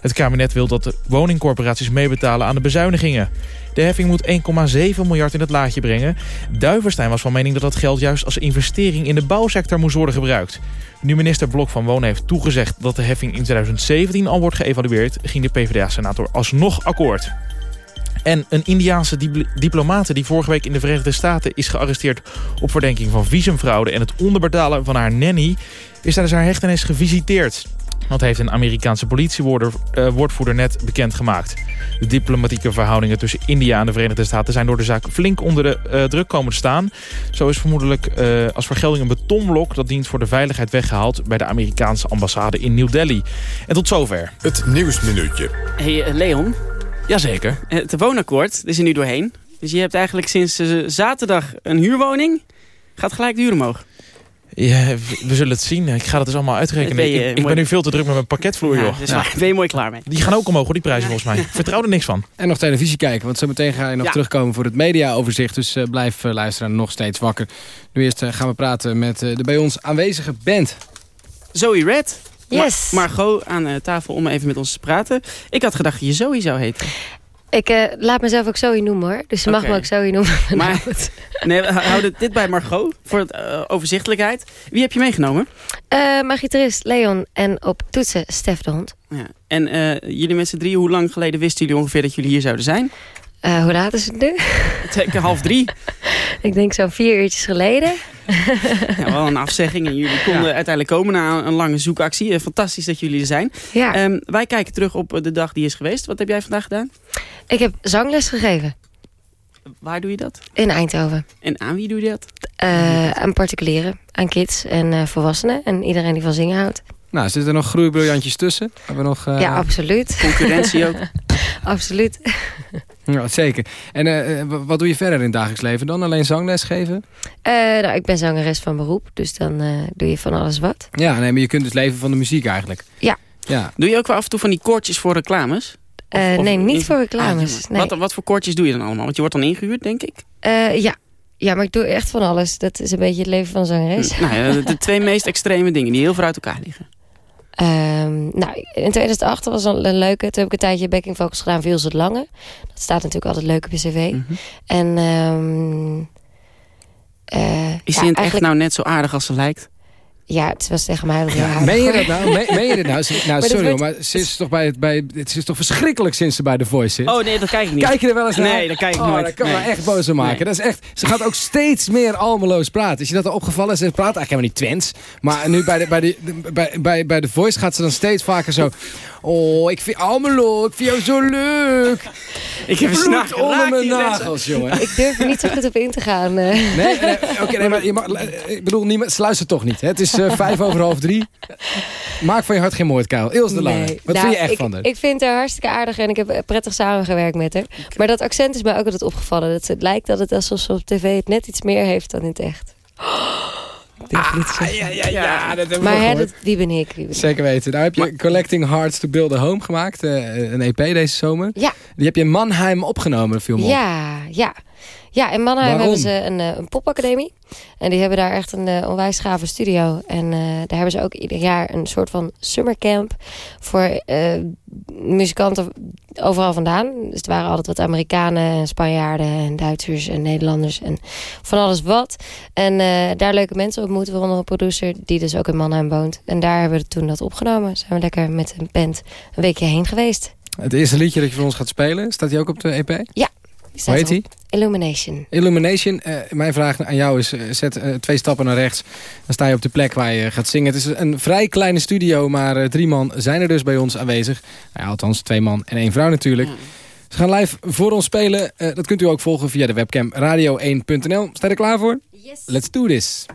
Het kabinet wil dat de woningcorporaties meebetalen aan de bezuinigingen. De heffing moet 1,7 miljard in het laadje brengen. Duivenstein was van mening dat dat geld juist als investering in de bouwsector moest worden gebruikt. Nu minister Blok van Wonen heeft toegezegd dat de heffing in 2017 al wordt geëvalueerd... ging de PvdA-senator alsnog akkoord. En een Indiaanse dipl diplomate die vorige week in de Verenigde Staten is gearresteerd... op verdenking van visumfraude en het onderbetalen van haar nanny... is tijdens haar hechtenis gevisiteerd. Dat heeft een Amerikaanse politiewoordvoerder net bekendgemaakt. De diplomatieke verhoudingen tussen India en de Verenigde Staten... zijn door de zaak flink onder de eh, druk komen te staan. Zo is vermoedelijk eh, als vergelding een betonblok... dat dient voor de veiligheid weggehaald... bij de Amerikaanse ambassade in New Delhi. En tot zover. Het Nieuwsminuutje. Hey eh, Leon, Jazeker. eh, het woonakkoord is er nu doorheen. Dus je hebt eigenlijk sinds eh, zaterdag een huurwoning. Gaat gelijk de huur omhoog. Ja, we, zullen het zien. Ik ga dat dus allemaal uitrekenen. Ben je, ik, ben nu veel te druk met mijn pakketvloer, Ja, joh. dus Ja. ben je mooi klaar mee. Die gaan ook omhoog, hoor, die prijzen volgens mij. Ik vertrouw er niks van. En nog televisie kijken, want zometeen ga je nog Ja. terugkomen voor het mediaoverzicht. Dus eh, blijf eh, luisteren, nog steeds wakker. Nu eerst eh, gaan we praten met eh, de bij ons aanwezige band. Zoe Red. Yes. Ma- Margot aan tafel om even met ons te praten. Ik had gedacht dat je Zoe zou heten. Ik eh, laat mezelf ook Zoe noemen hoor. Dus ze mag me ook Zoe noemen. Maar nee, we houden dit bij Margot voor het eh, overzichtelijkheid. Wie heb je meegenomen? Eh, mijn gitarist Leon en op toetsen Stef de Hond. Ja. En jullie met z'n drieën, hoe lang geleden wisten jullie ongeveer dat jullie hier zouden zijn? Eh, hoe laat is het nu? Zeker half drie. Ik denk zo'n vier uurtjes geleden. Ja, wel een afzegging. En jullie konden uiteindelijk komen na een lange zoekactie. Eh, fantastisch dat jullie er zijn. Ja. Ehm, wij kijken terug op eh, de dag die is geweest. Wat heb jij vandaag gedaan? Ik heb zangles gegeven Waar doe je dat? in Eindhoven. En aan wie doe je dat? Eh, aan particulieren, aan kids en eh, volwassenen. En iedereen die van zingen houdt. Nou, zitten er nog groeibriljantjes tussen? Hebben we nog, eh, Ja, absoluut. Concurrentie ook. absoluut. Ja, zeker. En eh, eh, wat doe je verder in het dagelijks leven dan? Alleen zangles geven? Eh, nou, ik ben zangeres van beroep, dus dan eh, doe je van alles wat. Ja, nee, maar je kunt dus leven van de muziek eigenlijk. Ja. Ja. Doe je ook wel af en toe van die koortjes voor reclames? Eh, nee, niet voor reclames. Ah, nee. wat, wat voor koortjes doe je dan allemaal? Want je wordt dan ingehuurd, denk ik. Eh, ja. ja, maar ik doe echt van alles. Dat is een beetje het leven van zangeres. Nou ja, de, de twee meest extreme dingen die heel ver uit elkaar liggen. Ehm, nou, in 2008 was een, een leuke. Toen heb ik een tijdje backing vocals gedaan voor het Lange. Dat staat natuurlijk altijd leuk op je cv. Mhm. En ehm eh, Is ja, in het echt nou net zo aardig als ze lijkt? Ja, het was tegen mij dat heel aardig. Meen je dat nou? Meen, meen je dit nou? Nou, Maar dat sorry wordt- maar ze is toch bij, het- bij, het is toch verschrikkelijk sinds ze bij The Voice zit? Oh nee, dat kijk ik niet. Kijk je er wel eens naar? Nee, dat kijk ik oh, nooit. dat kan Nee. me echt boos om maken. Nee. Dat is echt, ze gaat ook steeds meer almeloos praten. Is je dat al opgevallen? Ze praat eigenlijk helemaal niet Twents. Maar nu bij de, bij, de, bij, bij, bij The Voice gaat ze dan steeds vaker zo... Oh, ik vind Almelo, ik vind jou zo leuk. Ik heb een Bloed onder mijn nagels, jongen. Ik durf er niet zo goed op in te gaan. eh. Nee, nee oké, nee, maar je mag, ik bedoel, niemand, ze luistert toch niet. Hè? Het is eh, vijf over half drie. Maak van je hart geen moord, Kuil. Ilse de Lange. Nee. Wat Nou, vind je echt ik, van haar? Ik vind haar hartstikke aardig en ik heb eh, prettig samengewerkt met haar. Maar dat accent is mij ook altijd opgevallen. Dat het lijkt dat het alsof ze op tv het net iets meer heeft dan in het echt. Zeggen. ja, ja, ja, dat hebben we Maar dat, wie ben ik? Wie ben ik? Zeker weten. Nou heb je Collecting Hearts to Build a Home gemaakt. eh, een EP deze zomer. Ja. Die heb je in Mannheim opgenomen, me op. Ja, ja. Ja, in Mannheim Waarom? hebben ze een, eh, een popacademie. En die hebben daar echt een eh, onwijs gave studio. En eh, daar hebben ze ook ieder jaar een soort van summercamp... voor muzikanten overal vandaan. Dus er waren altijd wat Amerikanen en Spanjaarden en Duitsers en Nederlanders... en van alles wat. En daar leuke mensen ontmoeten, waaronder een producer... die dus ook in Mannheim woont. En daar hebben we toen dat opgenomen. Zijn we lekker met een band een weekje heen geweest. Het eerste liedje dat je voor ons gaat spelen, staat die ook op de EP? Ja. Die Hoe heet die? Illumination. Illumination. Eh, mijn vraag aan jou is, eh, zet eh, twee stappen naar rechts. Dan sta je op de plek waar je gaat zingen. Het is een vrij kleine studio, maar drie man zijn er dus bij ons aanwezig. Nou ja, althans, twee man en één vrouw natuurlijk. Ze gaan live voor ons spelen. Dat kunt u ook volgen via de webcam radio1.nl. Sta je er klaar voor? Yes. Let's do this.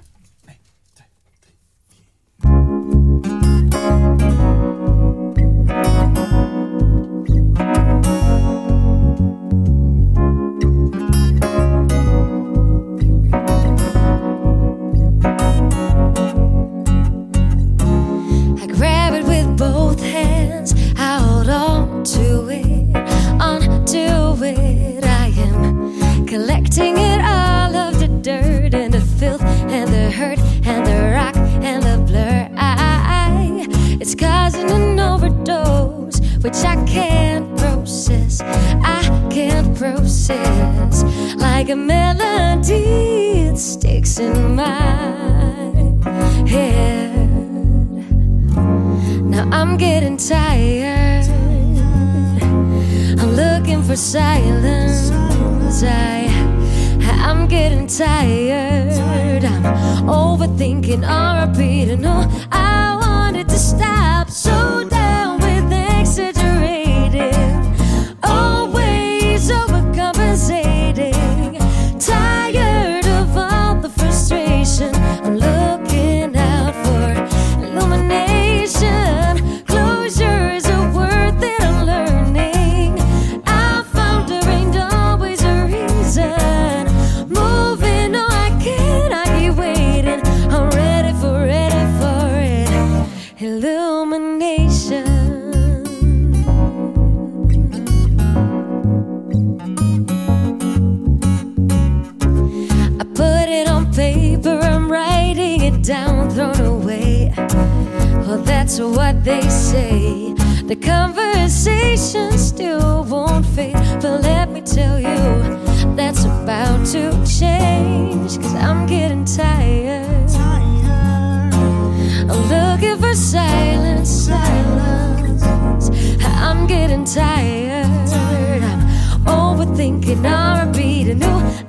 The rock and the blur. I, it's causing an overdose, which I can't process. I can't process like a melody. It sticks in my head. Now I'm getting tired. I'm looking for silence. I, I'm getting tired. I'm overthinking or repeating. No, I wanted to stop. Well, what they say. The conversation still won't fade. But let me tell you, that's about to change. Cause I'm getting tired. I'm looking for silence, silence. I'm getting tired. I'm overthinking, I'm repeating. No,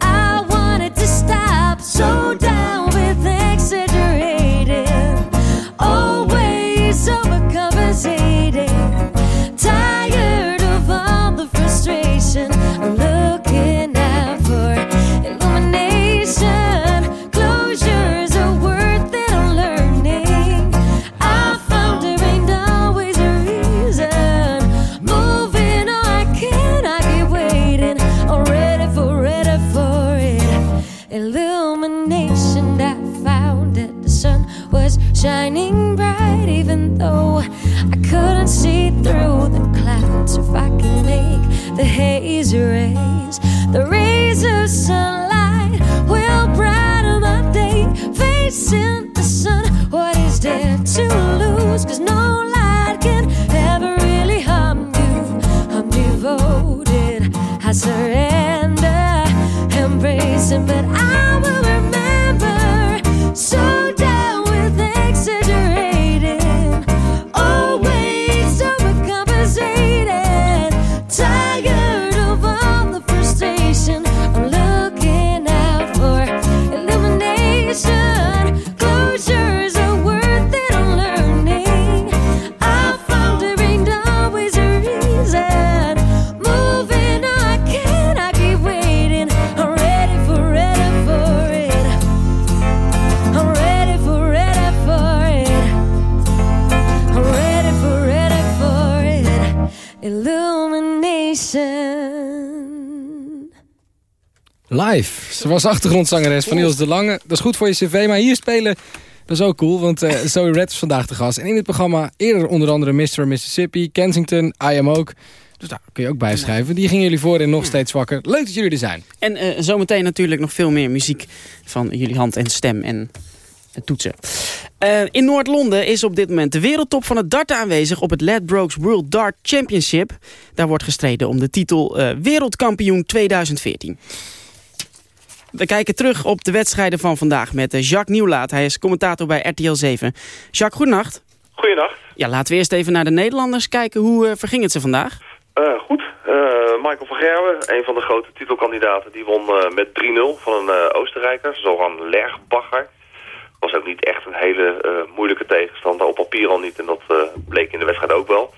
was achtergrondzangeres van Niels de Lange. Dat is goed voor je cv, maar hier spelen... Dat is ook cool, want eh Zoe Red is vandaag de gast. En in dit programma eerder onder andere Mr. Mississippi, Kensington, I Am Ook. Dus daar kun je ook bijschrijven. Die gingen jullie voor in Nog Steeds Wakker. Leuk dat jullie er zijn. En eh, zometeen natuurlijk nog veel meer muziek van jullie hand en stem en toetsen. Eh, in Noord-Londen is op dit moment de wereldtop van het darten aanwezig... op het Ladbrokes World Dart Championship. Daar wordt gestreden om de titel wereldkampioen 2014. We kijken terug op de wedstrijden van vandaag met eh, Jacques Nieuwlaat. Hij is commentator bij RTL 7. Jacques, goedenacht. Goedenacht. Ja, laten we eerst even naar de Nederlanders kijken. Hoe eh, verging het ze vandaag? Eh, goed. Michael van Gerwen, een van de grote titelkandidaten, die won met 3-0 van een Oostenrijker, Zoran Lerchbacher. Was ook niet echt een hele moeilijke tegenstander, op papier al niet en dat bleek in de wedstrijd ook wel.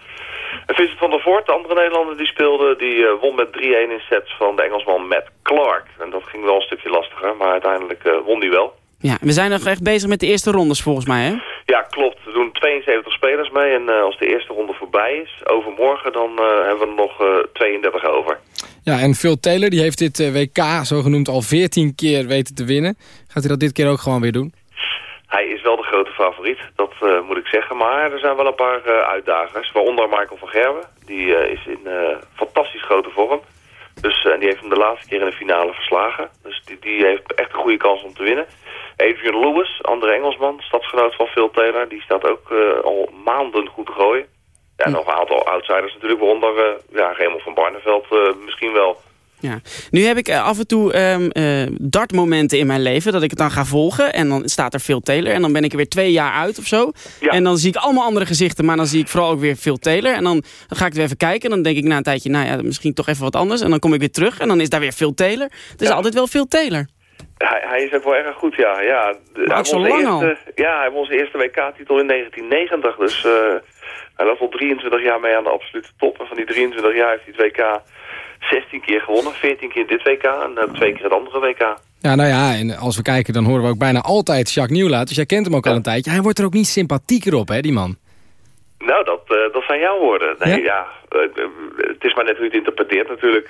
En Vincent van der Voort, de andere Nederlander die speelde, die eh, won met 3-1 in sets van de Engelsman Matt Clark. En dat ging wel een stukje lastiger, maar uiteindelijk eh, won die wel. Ja, we zijn nog echt bezig met de eerste rondes volgens mij, hè? Ja, klopt. We doen 72 spelers mee. En eh, als de eerste ronde voorbij is, overmorgen, dan eh, hebben we er nog eh 32 over. Ja, en Phil Taylor die heeft dit WK zogenoemd al 14 keer weten te winnen. Gaat hij dat dit keer ook gewoon weer doen? Hij is wel de grote favoriet, dat eh, moet ik zeggen. Maar er zijn wel een paar eh, uitdagers. Waaronder Michael van Gerwen. Die eh, is in fantastisch grote vorm. Dus, en die heeft hem de laatste keer in de finale verslagen. Dus die, die heeft echt een goede kans om te winnen. Adrian Lewis, andere Engelsman, stadsgenoot van Phil Taylor. Die staat ook al maanden goed te gooien. Ja, en nog een aantal outsiders natuurlijk. Waaronder ja, Raymond van Barneveld misschien wel. Ja. Nu heb ik eh, af en toe ehm, eh, dartmomenten in mijn leven dat ik het dan ga volgen. En dan staat er Phil Taylor. En dan ben ik er weer twee jaar uit of zo. En dan zie ik allemaal andere gezichten. Maar dan zie ik vooral ook weer Phil Taylor. En dan, ga ik weer even kijken. En dan denk ik na een tijdje, nou ja, misschien toch even wat anders. En dan kom ik weer terug. En dan is daar weer Phil Taylor. Het is altijd wel Phil Taylor. Hij, hij is ook wel erg goed, ja. ja hij zo lang al. eerste, Ja, hij won zijn eerste WK-titel in 1990. Dus eh, hij loopt al 23 jaar mee aan de absolute top. En van die 23 jaar heeft hij het WK 16 keer gewonnen. 14 keer dit WK en eh, twee keer het andere WK. Ja, nou ja, en als we kijken dan horen we ook bijna altijd Jacques Nieuwlaat. Dus jij kent hem ook al een tijdje. Hij wordt er ook niet sympathieker op, hè, die man. Nou, dat, eh, dat zijn jouw woorden. Nee, ja, eh, het is maar net hoe je het interpreteert natuurlijk.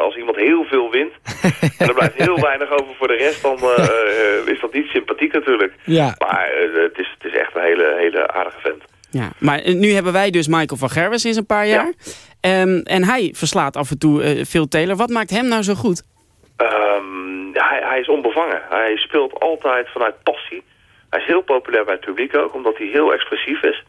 Als iemand heel veel wint en er blijft heel weinig over voor de rest, dan is dat niet sympathiek natuurlijk. Ja. Maar het, is, het is echt een hele, hele aardige vent. Ja, maar eh, nu hebben wij dus Michael van Gerwen sinds een paar jaar. Ehm, en hij verslaat af en toe eh, Phil Taylor. Wat maakt hem nou zo goed? Ehm, hij, hij is onbevangen. Hij speelt altijd vanuit passie. Hij is heel populair bij het publiek ook, omdat hij heel expressief is.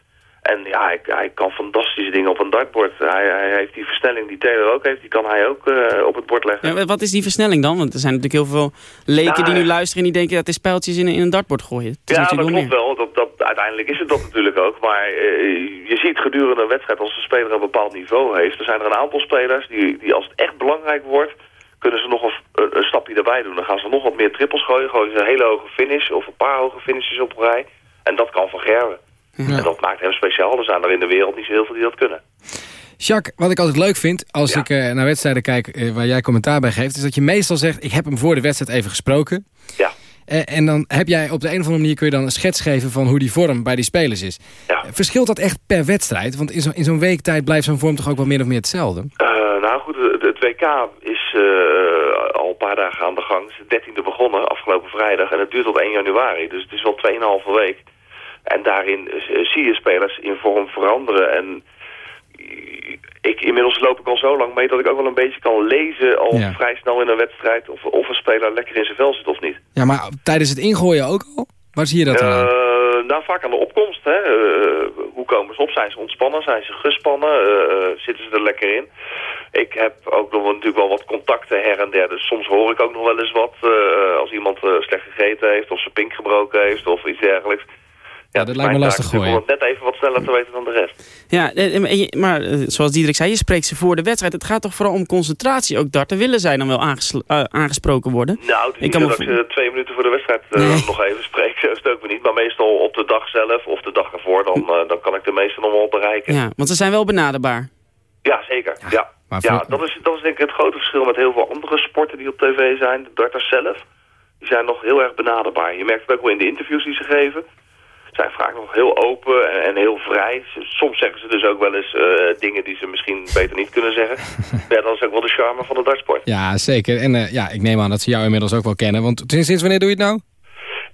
En ja, hij, hij kan fantastische dingen op een dartbord. Hij, hij heeft die versnelling die Taylor ook heeft, die kan hij ook eh, op het bord leggen. Ja, wat is die versnelling dan? Want er zijn natuurlijk heel veel leken Nou, die nu luisteren... en die denken dat is pijltjes in, een- in een dartbord gooien. Is Ja, dat klopt wel. Dat, dat, uiteindelijk is het dat natuurlijk ook. Maar eh, je ziet gedurende een wedstrijd, als een speler een bepaald niveau heeft... er zijn er een aantal spelers die, die als het echt belangrijk wordt... kunnen ze nog een, stapje erbij doen. Dan gaan ze nog wat meer trippels gooien. Gooien ze een hele hoge finish of een paar hoge finishes op rij. En dat kan van Gerwen. En dat maakt hem speciaal. Er zijn er in de wereld niet zo heel veel die dat kunnen. Jacques, wat ik altijd leuk vind als ik eh, naar wedstrijden kijk eh, waar jij commentaar bij geeft... is dat je meestal zegt, ik heb hem voor de wedstrijd even gesproken. Ja. Eh, en dan heb jij op de een of andere manier kun je dan een schets geven van hoe die vorm bij die spelers is. Ja. Verschilt dat echt per wedstrijd? Want in zo'n in zo'n week tijd blijft zo'n vorm toch ook wel min of meer hetzelfde? Nou goed, het, WK is al een paar dagen aan de gang. Het is de 13e begonnen, afgelopen vrijdag. En het duurt tot 1 januari. Dus het is wel 2,5 week. En daarin eh, zie je spelers in vorm veranderen. En ik, inmiddels loop ik al zo lang mee dat ik ook wel een beetje kan lezen al Ja. vrij snel in een wedstrijd of, of een speler lekker in zijn vel zit of niet. Ja, maar tijdens het ingooien ook al? Waar zie je dat dan? Eh, nou, vaak aan de opkomst. Hè. Eh, hoe komen ze op? Zijn ze ontspannen? Zijn ze gespannen? Eh, eh, zitten ze er lekker in? Ik heb ook nog wel, natuurlijk wel wat contacten her en der. Dus soms hoor ik ook nog wel eens wat. eh, als iemand eh, slecht gegeten heeft of zijn pink gebroken heeft of iets dergelijks. Ja, dat lijkt me lastig Om gooien. het net even wat sneller te weten dan de rest. Ja, eh, eh, maar eh, zoals Diederik zei, je spreekt ze voor de wedstrijd. Het gaat toch vooral om concentratie. Ook darten willen zij dan wel eh, aangesproken worden. Nou, het is Ik niet kan zo me dat ik ze twee minuten voor de wedstrijd eh, nog even spreek. Zo is het ook weer niet. Maar meestal op de dag zelf of de dag ervoor, dan, eh, dan kan ik de meeste nog wel bereiken. Ja, want ze zijn wel benaderbaar. Ja, zeker. Ja, maar ja voor- dat, is, dat is denk ik het grote verschil met heel veel andere sporten die op tv zijn. De darters zelf, die zijn nog heel erg benaderbaar. Je merkt het ook wel in de interviews die ze geven. Zijn vaak nog heel open en, en heel vrij. Soms zeggen ze dus ook wel eens eh, dingen die ze misschien beter niet kunnen zeggen. ja, dat is ook wel de charme van de dartsport. Ja, zeker. En eh, ja, ik neem aan dat ze jou inmiddels ook wel kennen. Want sinds, sinds wanneer doe je het nou?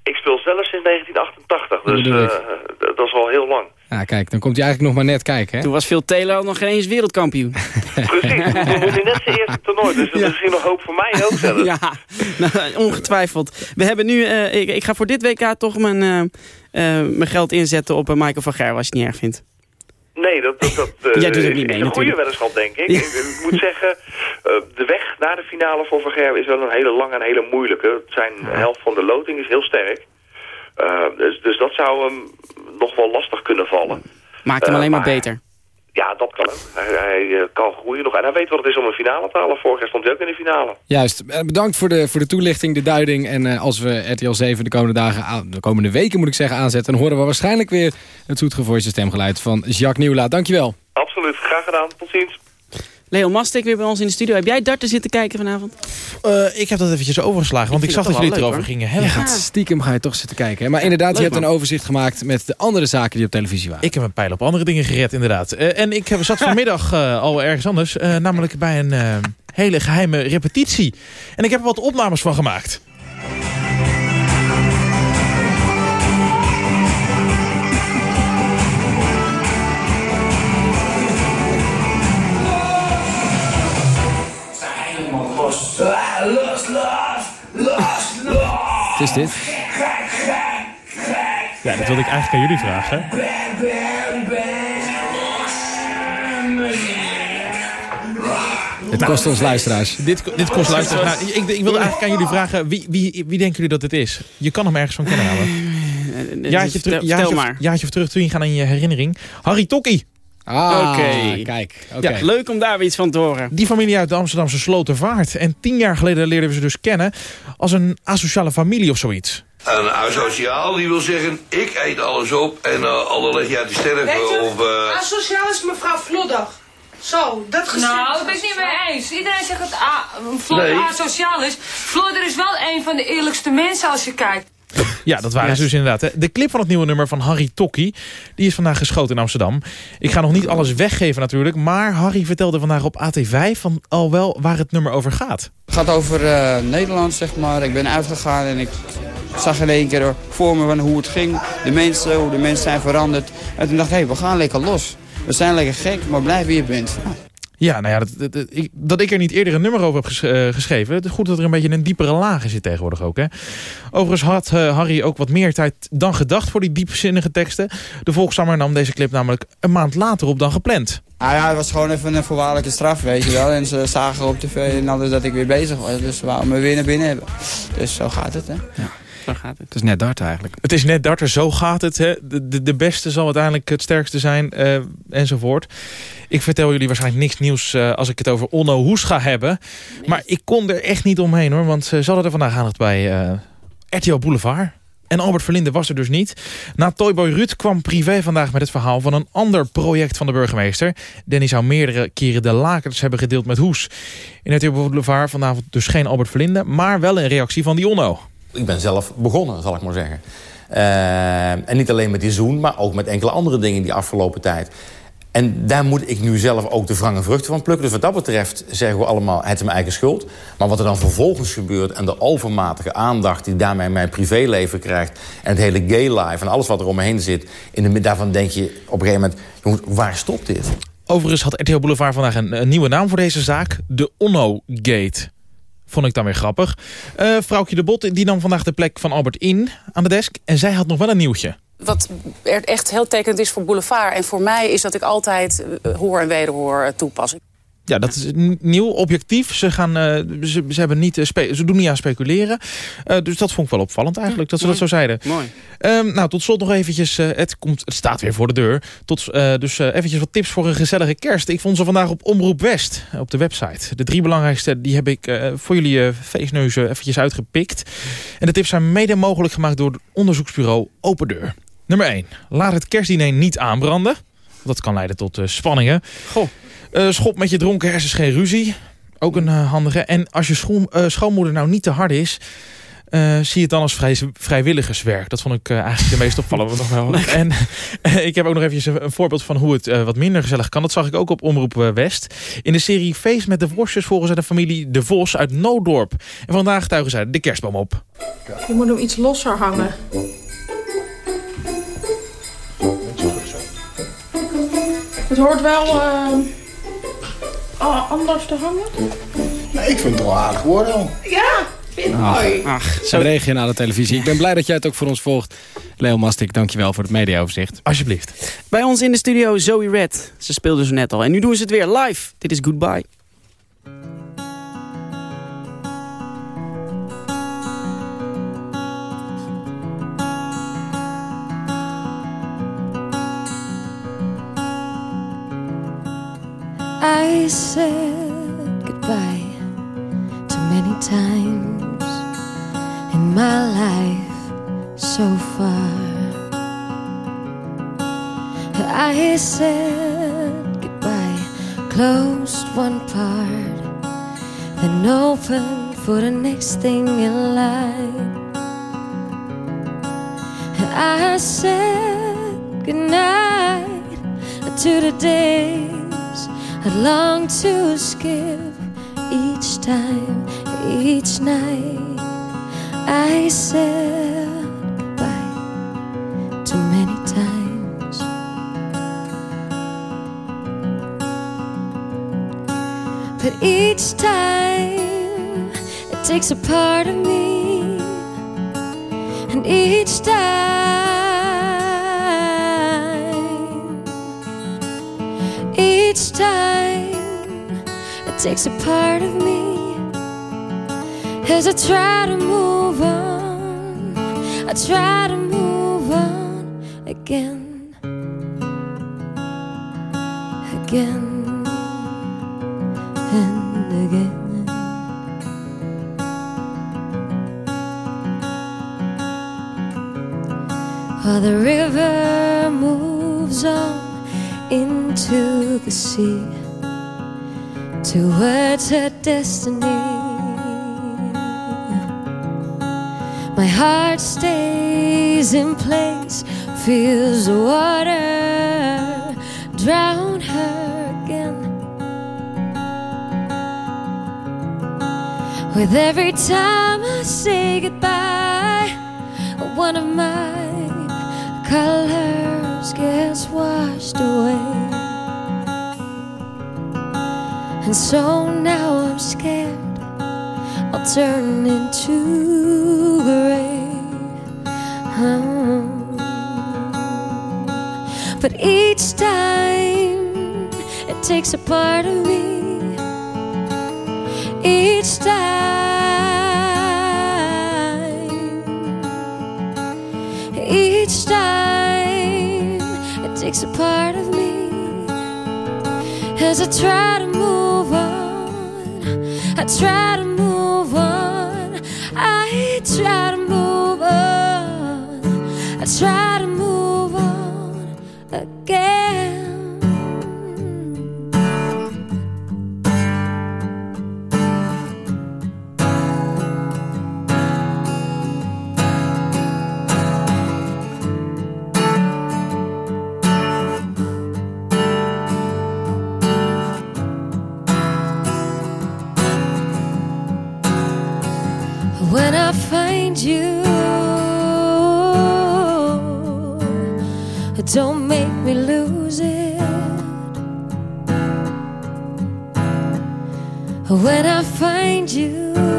Ik speel zelf sinds 1988, Dat dus ik. eh, dat is al heel lang. Ja, kijk, dan komt hij eigenlijk nog maar net kijken, hè? Toen was Phil Taylor al nog geen eens wereldkampioen. Precies, toen won hij net zijn eerste toernooi. Dus dat is misschien nog hoop voor mij ook zelfs. ja, nou, ongetwijfeld. We hebben nu, eh, ik, ik ga voor dit WK toch mijn, mijn geld inzetten op eh, Michael van Gerwen, als je het niet erg vindt. Nee, dat, dat, dat eh, Jij doet het niet is mee, een goede weddenschap, denk ik. Ja. ik. Ik moet zeggen, eh, de weg naar de finale voor Van Gerwen is wel een hele lange en hele moeilijke. Zijn helft van de loting is heel sterk. Eh, dus, dus dat zou hem nog wel lastig kunnen vallen. Maakt hem Eh, alleen maar maar- beter. Ja, dat kan ook. Hij, hij, eh, kan groeien nog. En hij weet wat het is om een finale te halen. Vorig jaar stond hij ook in de finale. Juist. Eh, Bedankt voor de, voor de toelichting, de duiding. En eh, als we RTL 7 de komende dagen, aan- de komende weken moet ik zeggen, aanzetten... dan horen we waarschijnlijk weer het zoetgevoiste stemgeluid van Jacques Nieuwla. Dankjewel. Absoluut. Graag gedaan. Tot ziens. Leon Mastek weer bij ons in de studio. Heb jij darten zitten kijken vanavond? Eh, ik heb dat eventjes overgeslagen, want ik, zag dat jullie erover gingen hebben. Ja, stiekem ga je toch zitten kijken. hè? Maar inderdaad, Leuk, je hebt een overzicht gemaakt met de andere zaken die op televisie waren. Ik heb een pijl op andere dingen gered, inderdaad. Eh, en ik heb, zat vanmiddag eh, al ergens anders, eh, namelijk bij een eh, hele geheime repetitie. En ik heb er wat opnames van gemaakt. Los, los, los, los. Wat is dit? Ja, dat wilde ik eigenlijk aan jullie vragen. Het kost ons luisteraars. Dit, dit kost luisteren. Nou, ik, ik wilde eigenlijk aan jullie vragen, wie, wie, wie denken jullie dat dit is? Je kan hem ergens van kennen namelijk. Jaartje, vertel- terug, vertel jaartje, maar. jaartje of terug toen je gaan in je herinnering. Harry Tokkie. Ah, Oké. kijk. Oké. Ja, leuk om daar weer iets van te horen. Die familie uit de Amsterdamse Slotervaart. En tien jaar geleden leerden we ze dus kennen als een asociale familie of zoiets. Een asociaal, die wil zeggen, ik eet alles op en uh, alle leg je uit de Of, eh, asociaal is mevrouw Vlodder. Zo, dat gezin. Nou, daar ben ik niet mee eens. Iedereen zegt dat Nee. asociaal is. Flodder is wel een van de eerlijkste mensen als je kijkt. Ja, dat waren ze dus inderdaad. hè. De clip van het nieuwe nummer van Harry Tokkie... die is vandaag geschoten in Amsterdam. Ik ga nog niet alles weggeven natuurlijk... maar Harry vertelde vandaag op AT5 van al wel waar het nummer over gaat. Het gaat over eh, Nederland, zeg maar. Ik ben uitgegaan en ik zag in één keer voor me van hoe het ging. De mensen, hoe de mensen zijn veranderd. En toen dacht ik, hé, we gaan lekker los. We zijn lekker gek, maar blijf wie je bent. Ja, nou ja, dat, dat, dat- ik, dat ik er niet eerder een nummer over heb ges- eh, geschreven. Het is goed dat er een beetje een diepere laag in zit tegenwoordig ook. Hè? Overigens had eh, Harry ook wat meer tijd dan gedacht voor die diepzinnige teksten. De Volkszanger nam deze clip namelijk een maand later op dan gepland. Ah ja, het was gewoon even een voorwaardelijke straf, weet je wel. En ze zagen op tv en dat ik weer bezig was. Dus ze wouden me weer naar binnen hebben. Dus zo gaat het, hè. Zo gaat het. Het is net dart eigenlijk. Het is net darter, zo gaat het. Hè? De, de, de beste zal uiteindelijk het sterkste zijn, eh, enzovoort. Ik vertel jullie waarschijnlijk niks nieuws eh, als ik het over Onno Hoes ga hebben. Maar ik kon er echt niet omheen hoor, want eh, ze hadden er vandaag aandacht bij eh RTL Boulevard. En Albert Verlinde was er dus niet. Na Toyboy Ruud kwam Privé vandaag met het verhaal van een ander project van de burgemeester. Danny zou meerdere keren de lakens hebben gedeeld met Hoes. In RTL Boulevard vanavond dus geen Albert Verlinde, maar wel een reactie van die Onno. Ik ben zelf begonnen, zal ik maar zeggen. Eh, en niet alleen met die Zoen, maar ook met enkele andere dingen die afgelopen tijd. En daar moet ik nu zelf ook de wrange vruchten van plukken. Dus wat dat betreft zeggen we allemaal, het is mijn eigen schuld. Maar wat er dan vervolgens gebeurt en de overmatige aandacht... die daarmee mijn privéleven krijgt... en het hele gay life en alles wat er om me heen zit... In de, daarvan denk je op een gegeven moment, waar stopt dit? Overigens had RTL Boulevard vandaag een, een nieuwe naam voor deze zaak. De Onno-gate. Vond ik dan weer grappig. Eh vrouwtje de Bot die nam vandaag de plek van Albert In aan de desk. En zij had nog wel een nieuwtje. Wat echt heel tekenend is voor Boulevard en voor mij... is dat ik altijd eh, hoor en wederhoor eh, toepas. Ja, dat is nieuw, objectief. Ze, gaan, eh, ze, ze, hebben niet, eh, ze doen niet aan speculeren. Eh, dus dat vond ik wel opvallend eigenlijk, dat ze dat zo zeiden. Mooi. Ehm, nou, tot slot nog eventjes, het, komt, het staat weer voor de deur. Tot, dus eventjes wat tips voor een gezellige kerst. Ik vond ze vandaag op Omroep West, op de website. De drie belangrijkste, die heb ik voor jullie feestneuzen eventjes uitgepikt. En de tips zijn mede mogelijk gemaakt door het onderzoeksbureau Open Deur. Nummer 1. Laat het kerstdiner niet aanbranden. Dat kan leiden tot spanningen. Goh. Eh, schop met je dronken hersens geen ruzie. Ook een eh, handige. En als je schoon, eh, schoonmoeder nou niet te hard is... eh, zie het dan als vrij, vrijwilligerswerk. Dat vond ik eh, eigenlijk de meest opvallende nog wel. En ik heb ook nog eventjes een, een voorbeeld van hoe het eh, wat minder gezellig kan. Dat zag ik ook op Omroep West. In de serie Feest met de Worstjes volgen zij de familie De Vos uit Nooddorp. En vandaag tuigen zij de kerstboom op. Je moet hem iets losser hangen. Het hoort wel a- anders te hangen. Nee, ik vind het wel aardig worden al. Ja, vind ik mooi. Ach, zo regionale televisie. Ik ben blij dat jij het ook voor ons volgt. Leo Mastik, dankjewel voor het mediaoverzicht. Alsjeblieft. Bij ons in de studio Zoe Red. Ze speelde zo net al. En nu doen ze het weer live. Dit is Goodbye. I said goodbye too many times in my life so far. I said goodbye, closed one part, then opened for the next thing in line. I said goodnight to the days I'd long to skip each time, each night. I said goodbye too many times. But each time it takes a part of me, and each time, each time it takes a part of me as I try to move on. I try to move on again, again and again. While the river moves on into the sea towards her destiny. My heart stays in place, feels the water drown her again. With every time I say goodbye, one of my colors gets washed away. And so now I'm scared I'll turn into gray. Oh. But each time it takes a part of me. Each time, takes a part of me as I try to move on. I try to Don't make me lose it. When I find you,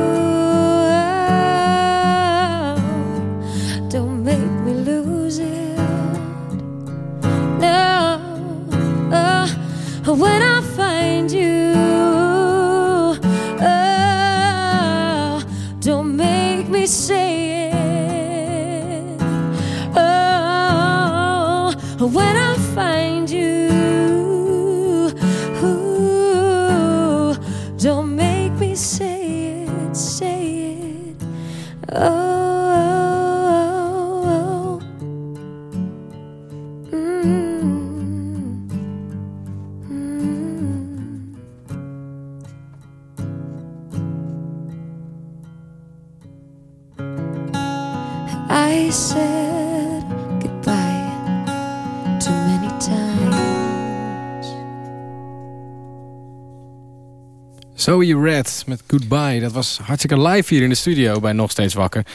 Red met Goodbye. Dat was hartstikke live hier in de studio bij Nog Steeds Wakker.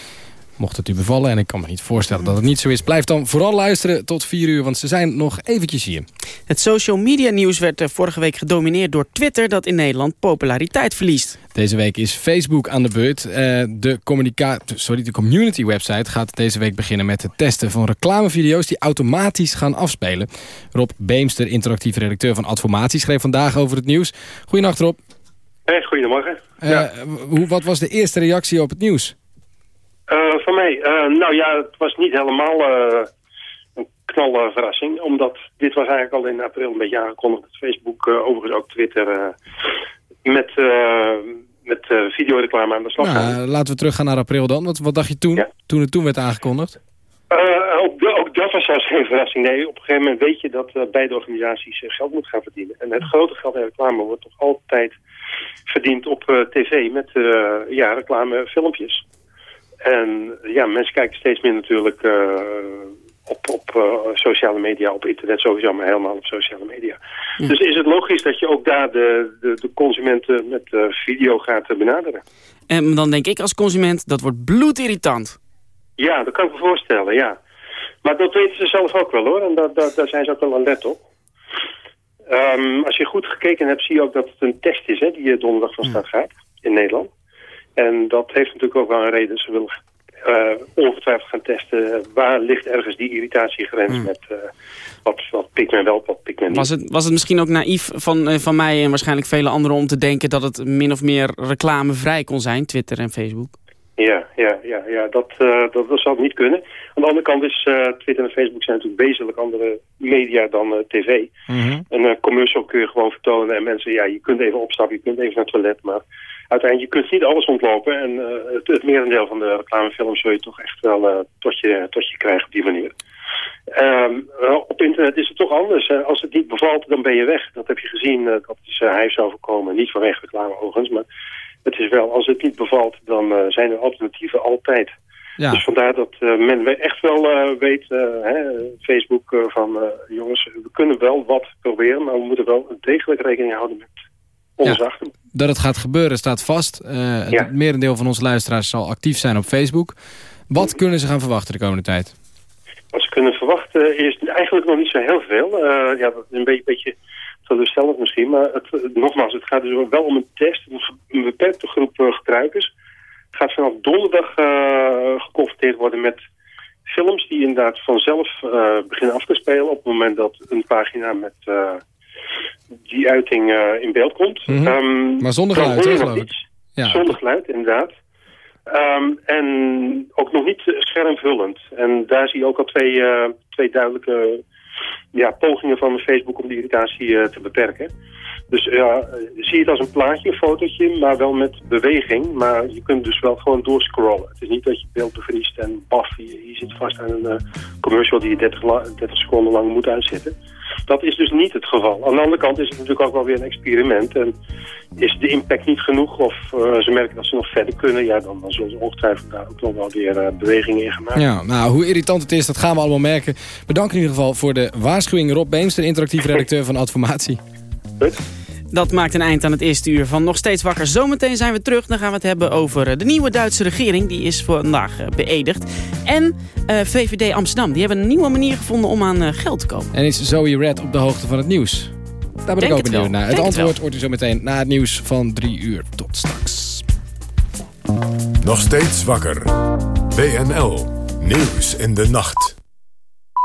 Mocht het u bevallen en ik kan me niet voorstellen dat het niet zo is... blijf dan vooral luisteren tot 4 uur, want ze zijn nog eventjes hier. Het social media nieuws werd eh, vorige week gedomineerd door Twitter... dat in Nederland populariteit verliest. Deze week is Facebook aan de beurt. Eh, de, sorry, de community website gaat deze week beginnen met het testen van reclamevideo's die automatisch gaan afspelen. Rob Beemster, interactief redacteur van Adformatie, schreef vandaag over het nieuws. Goedenacht Rob. Hey, goedemorgen. Eh, hoe, wat was de eerste reactie op het nieuws? Eh, van mij, eh, nou ja, het was niet helemaal een knalle verrassing. Omdat dit was eigenlijk al in april een beetje aangekondigd. Facebook, overigens ook Twitter, met, met videoreclame aan de slag gaan. Nou, laten we teruggaan naar april dan. Wat, wat dacht je toen, toen het toen werd aangekondigd? Ook, ook dat was zelfs geen verrassing. Nee, op een gegeven moment weet je dat beide organisaties geld moeten gaan verdienen. En het grote geld in reclame wordt toch altijd verdiend op eh, tv met eh, ja, reclamefilmpjes. En ja, mensen kijken steeds meer natuurlijk eh, op, op sociale media, op internet sowieso, maar helemaal op sociale media. Dus is het logisch dat je ook daar de, de, de consumenten met video gaat benaderen? En dan denk ik als consument, dat wordt bloedirritant. Ja, dat kan ik me voorstellen, ja. Maar dat weten ze zelf ook wel hoor. En daar, daar, daar zijn ze ook wel alert op. Ehm, als je goed gekeken hebt, zie je ook dat het een test is hè, die donderdag van start gaat in Nederland. En dat heeft natuurlijk ook wel een reden. Ze willen eh, ongetwijfeld gaan testen waar ligt ergens die irritatiegrens met eh, wat, wat pikt men wel, wat pikt men niet. Was het, was het misschien ook naïef van, eh, van mij en waarschijnlijk vele anderen... om te denken dat het min of meer reclamevrij kon zijn, Twitter en Facebook? Ja, ja, ja, ja dat, eh, dat, dat zou het niet kunnen. Aan de andere kant is eh, Twitter en Facebook zijn natuurlijk wezenlijk andere media dan eh, tv. Een eh, commercial kun je gewoon vertonen en mensen, ja, je kunt even opstappen, je kunt even naar het toilet, maar uiteindelijk, je kunt niet alles ontlopen en het, het merendeel van de reclamefilms zul je toch echt wel tot, je, tot je krijgen op die manier. Ehm, eh, op internet is het toch anders. Als het niet bevalt, dan ben je weg. Dat heb je gezien, dat is uh, hij overkomen. Niet vanwege reclame overigens, maar wel, als het niet bevalt, dan eh, zijn er alternatieven altijd. Ja. Dus vandaar dat eh, men echt wel eh, weet, hè, Facebook, van jongens, we kunnen wel wat proberen, maar we moeten wel degelijk rekening houden met onze Ja. achterban. Dat het gaat gebeuren staat vast. Het merendeel van onze luisteraars zal actief zijn op Facebook. Wat kunnen ze gaan verwachten de komende tijd? Wat ze kunnen verwachten is eigenlijk nog niet zo heel veel. Ja, een beetje, beetje teleurstellend misschien. Maar het, nogmaals, het gaat dus wel om een test. Een, beperkte groep eh, gebruikers gaat vanaf donderdag eh, geconfronteerd worden met films die inderdaad vanzelf eh, beginnen af te spelen op het moment dat een pagina met die uiting in beeld komt. Mhm. Ehm, Maar zonder geluid, hè, geloof ik. Ja. Zonder geluid, inderdaad. Ehm, en ook nog niet schermvullend. En daar zie je ook al twee, twee duidelijke ja, pogingen van Facebook om die irritatie eh, te beperken. Dus ja, eh, zie het als een plaatje, een fotootje, maar wel met beweging. Maar je kunt dus wel gewoon doorscrollen. Het is niet dat je beeld bevriest en baf, je, zit vast aan een eh, commercial die je 30, la- 30 seconden lang moet uitzetten. Dat is dus niet het geval. Aan de andere kant is het natuurlijk ook wel weer een experiment. En is de impact niet genoeg of eh, ze merken dat ze nog verder kunnen... ja, dan, dan zullen ze ongetwijfeld daar ook nog wel weer eh, bewegingen in gaan maken. Ja, nou, hoe irritant het is, dat gaan we allemaal merken. Bedankt in ieder geval voor de waarschuwing. Rob Beemster, interactief redacteur van Adformatie. Dat maakt een eind aan het eerste uur van Nog Steeds Wakker. Zometeen zijn we terug. Dan gaan we het hebben over de nieuwe Duitse regering. Die is vandaag eh, beëdigd. En eh, VVD Amsterdam. Die hebben een nieuwe manier gevonden om aan eh, geld te komen. En is Zoe Red op de hoogte van het nieuws? Daar ben Denk ik ook benieuwd naar. Het antwoord hoort u zo meteen na het nieuws van drie uur. Tot straks. Nog steeds wakker. WNL. Nieuws in de nacht.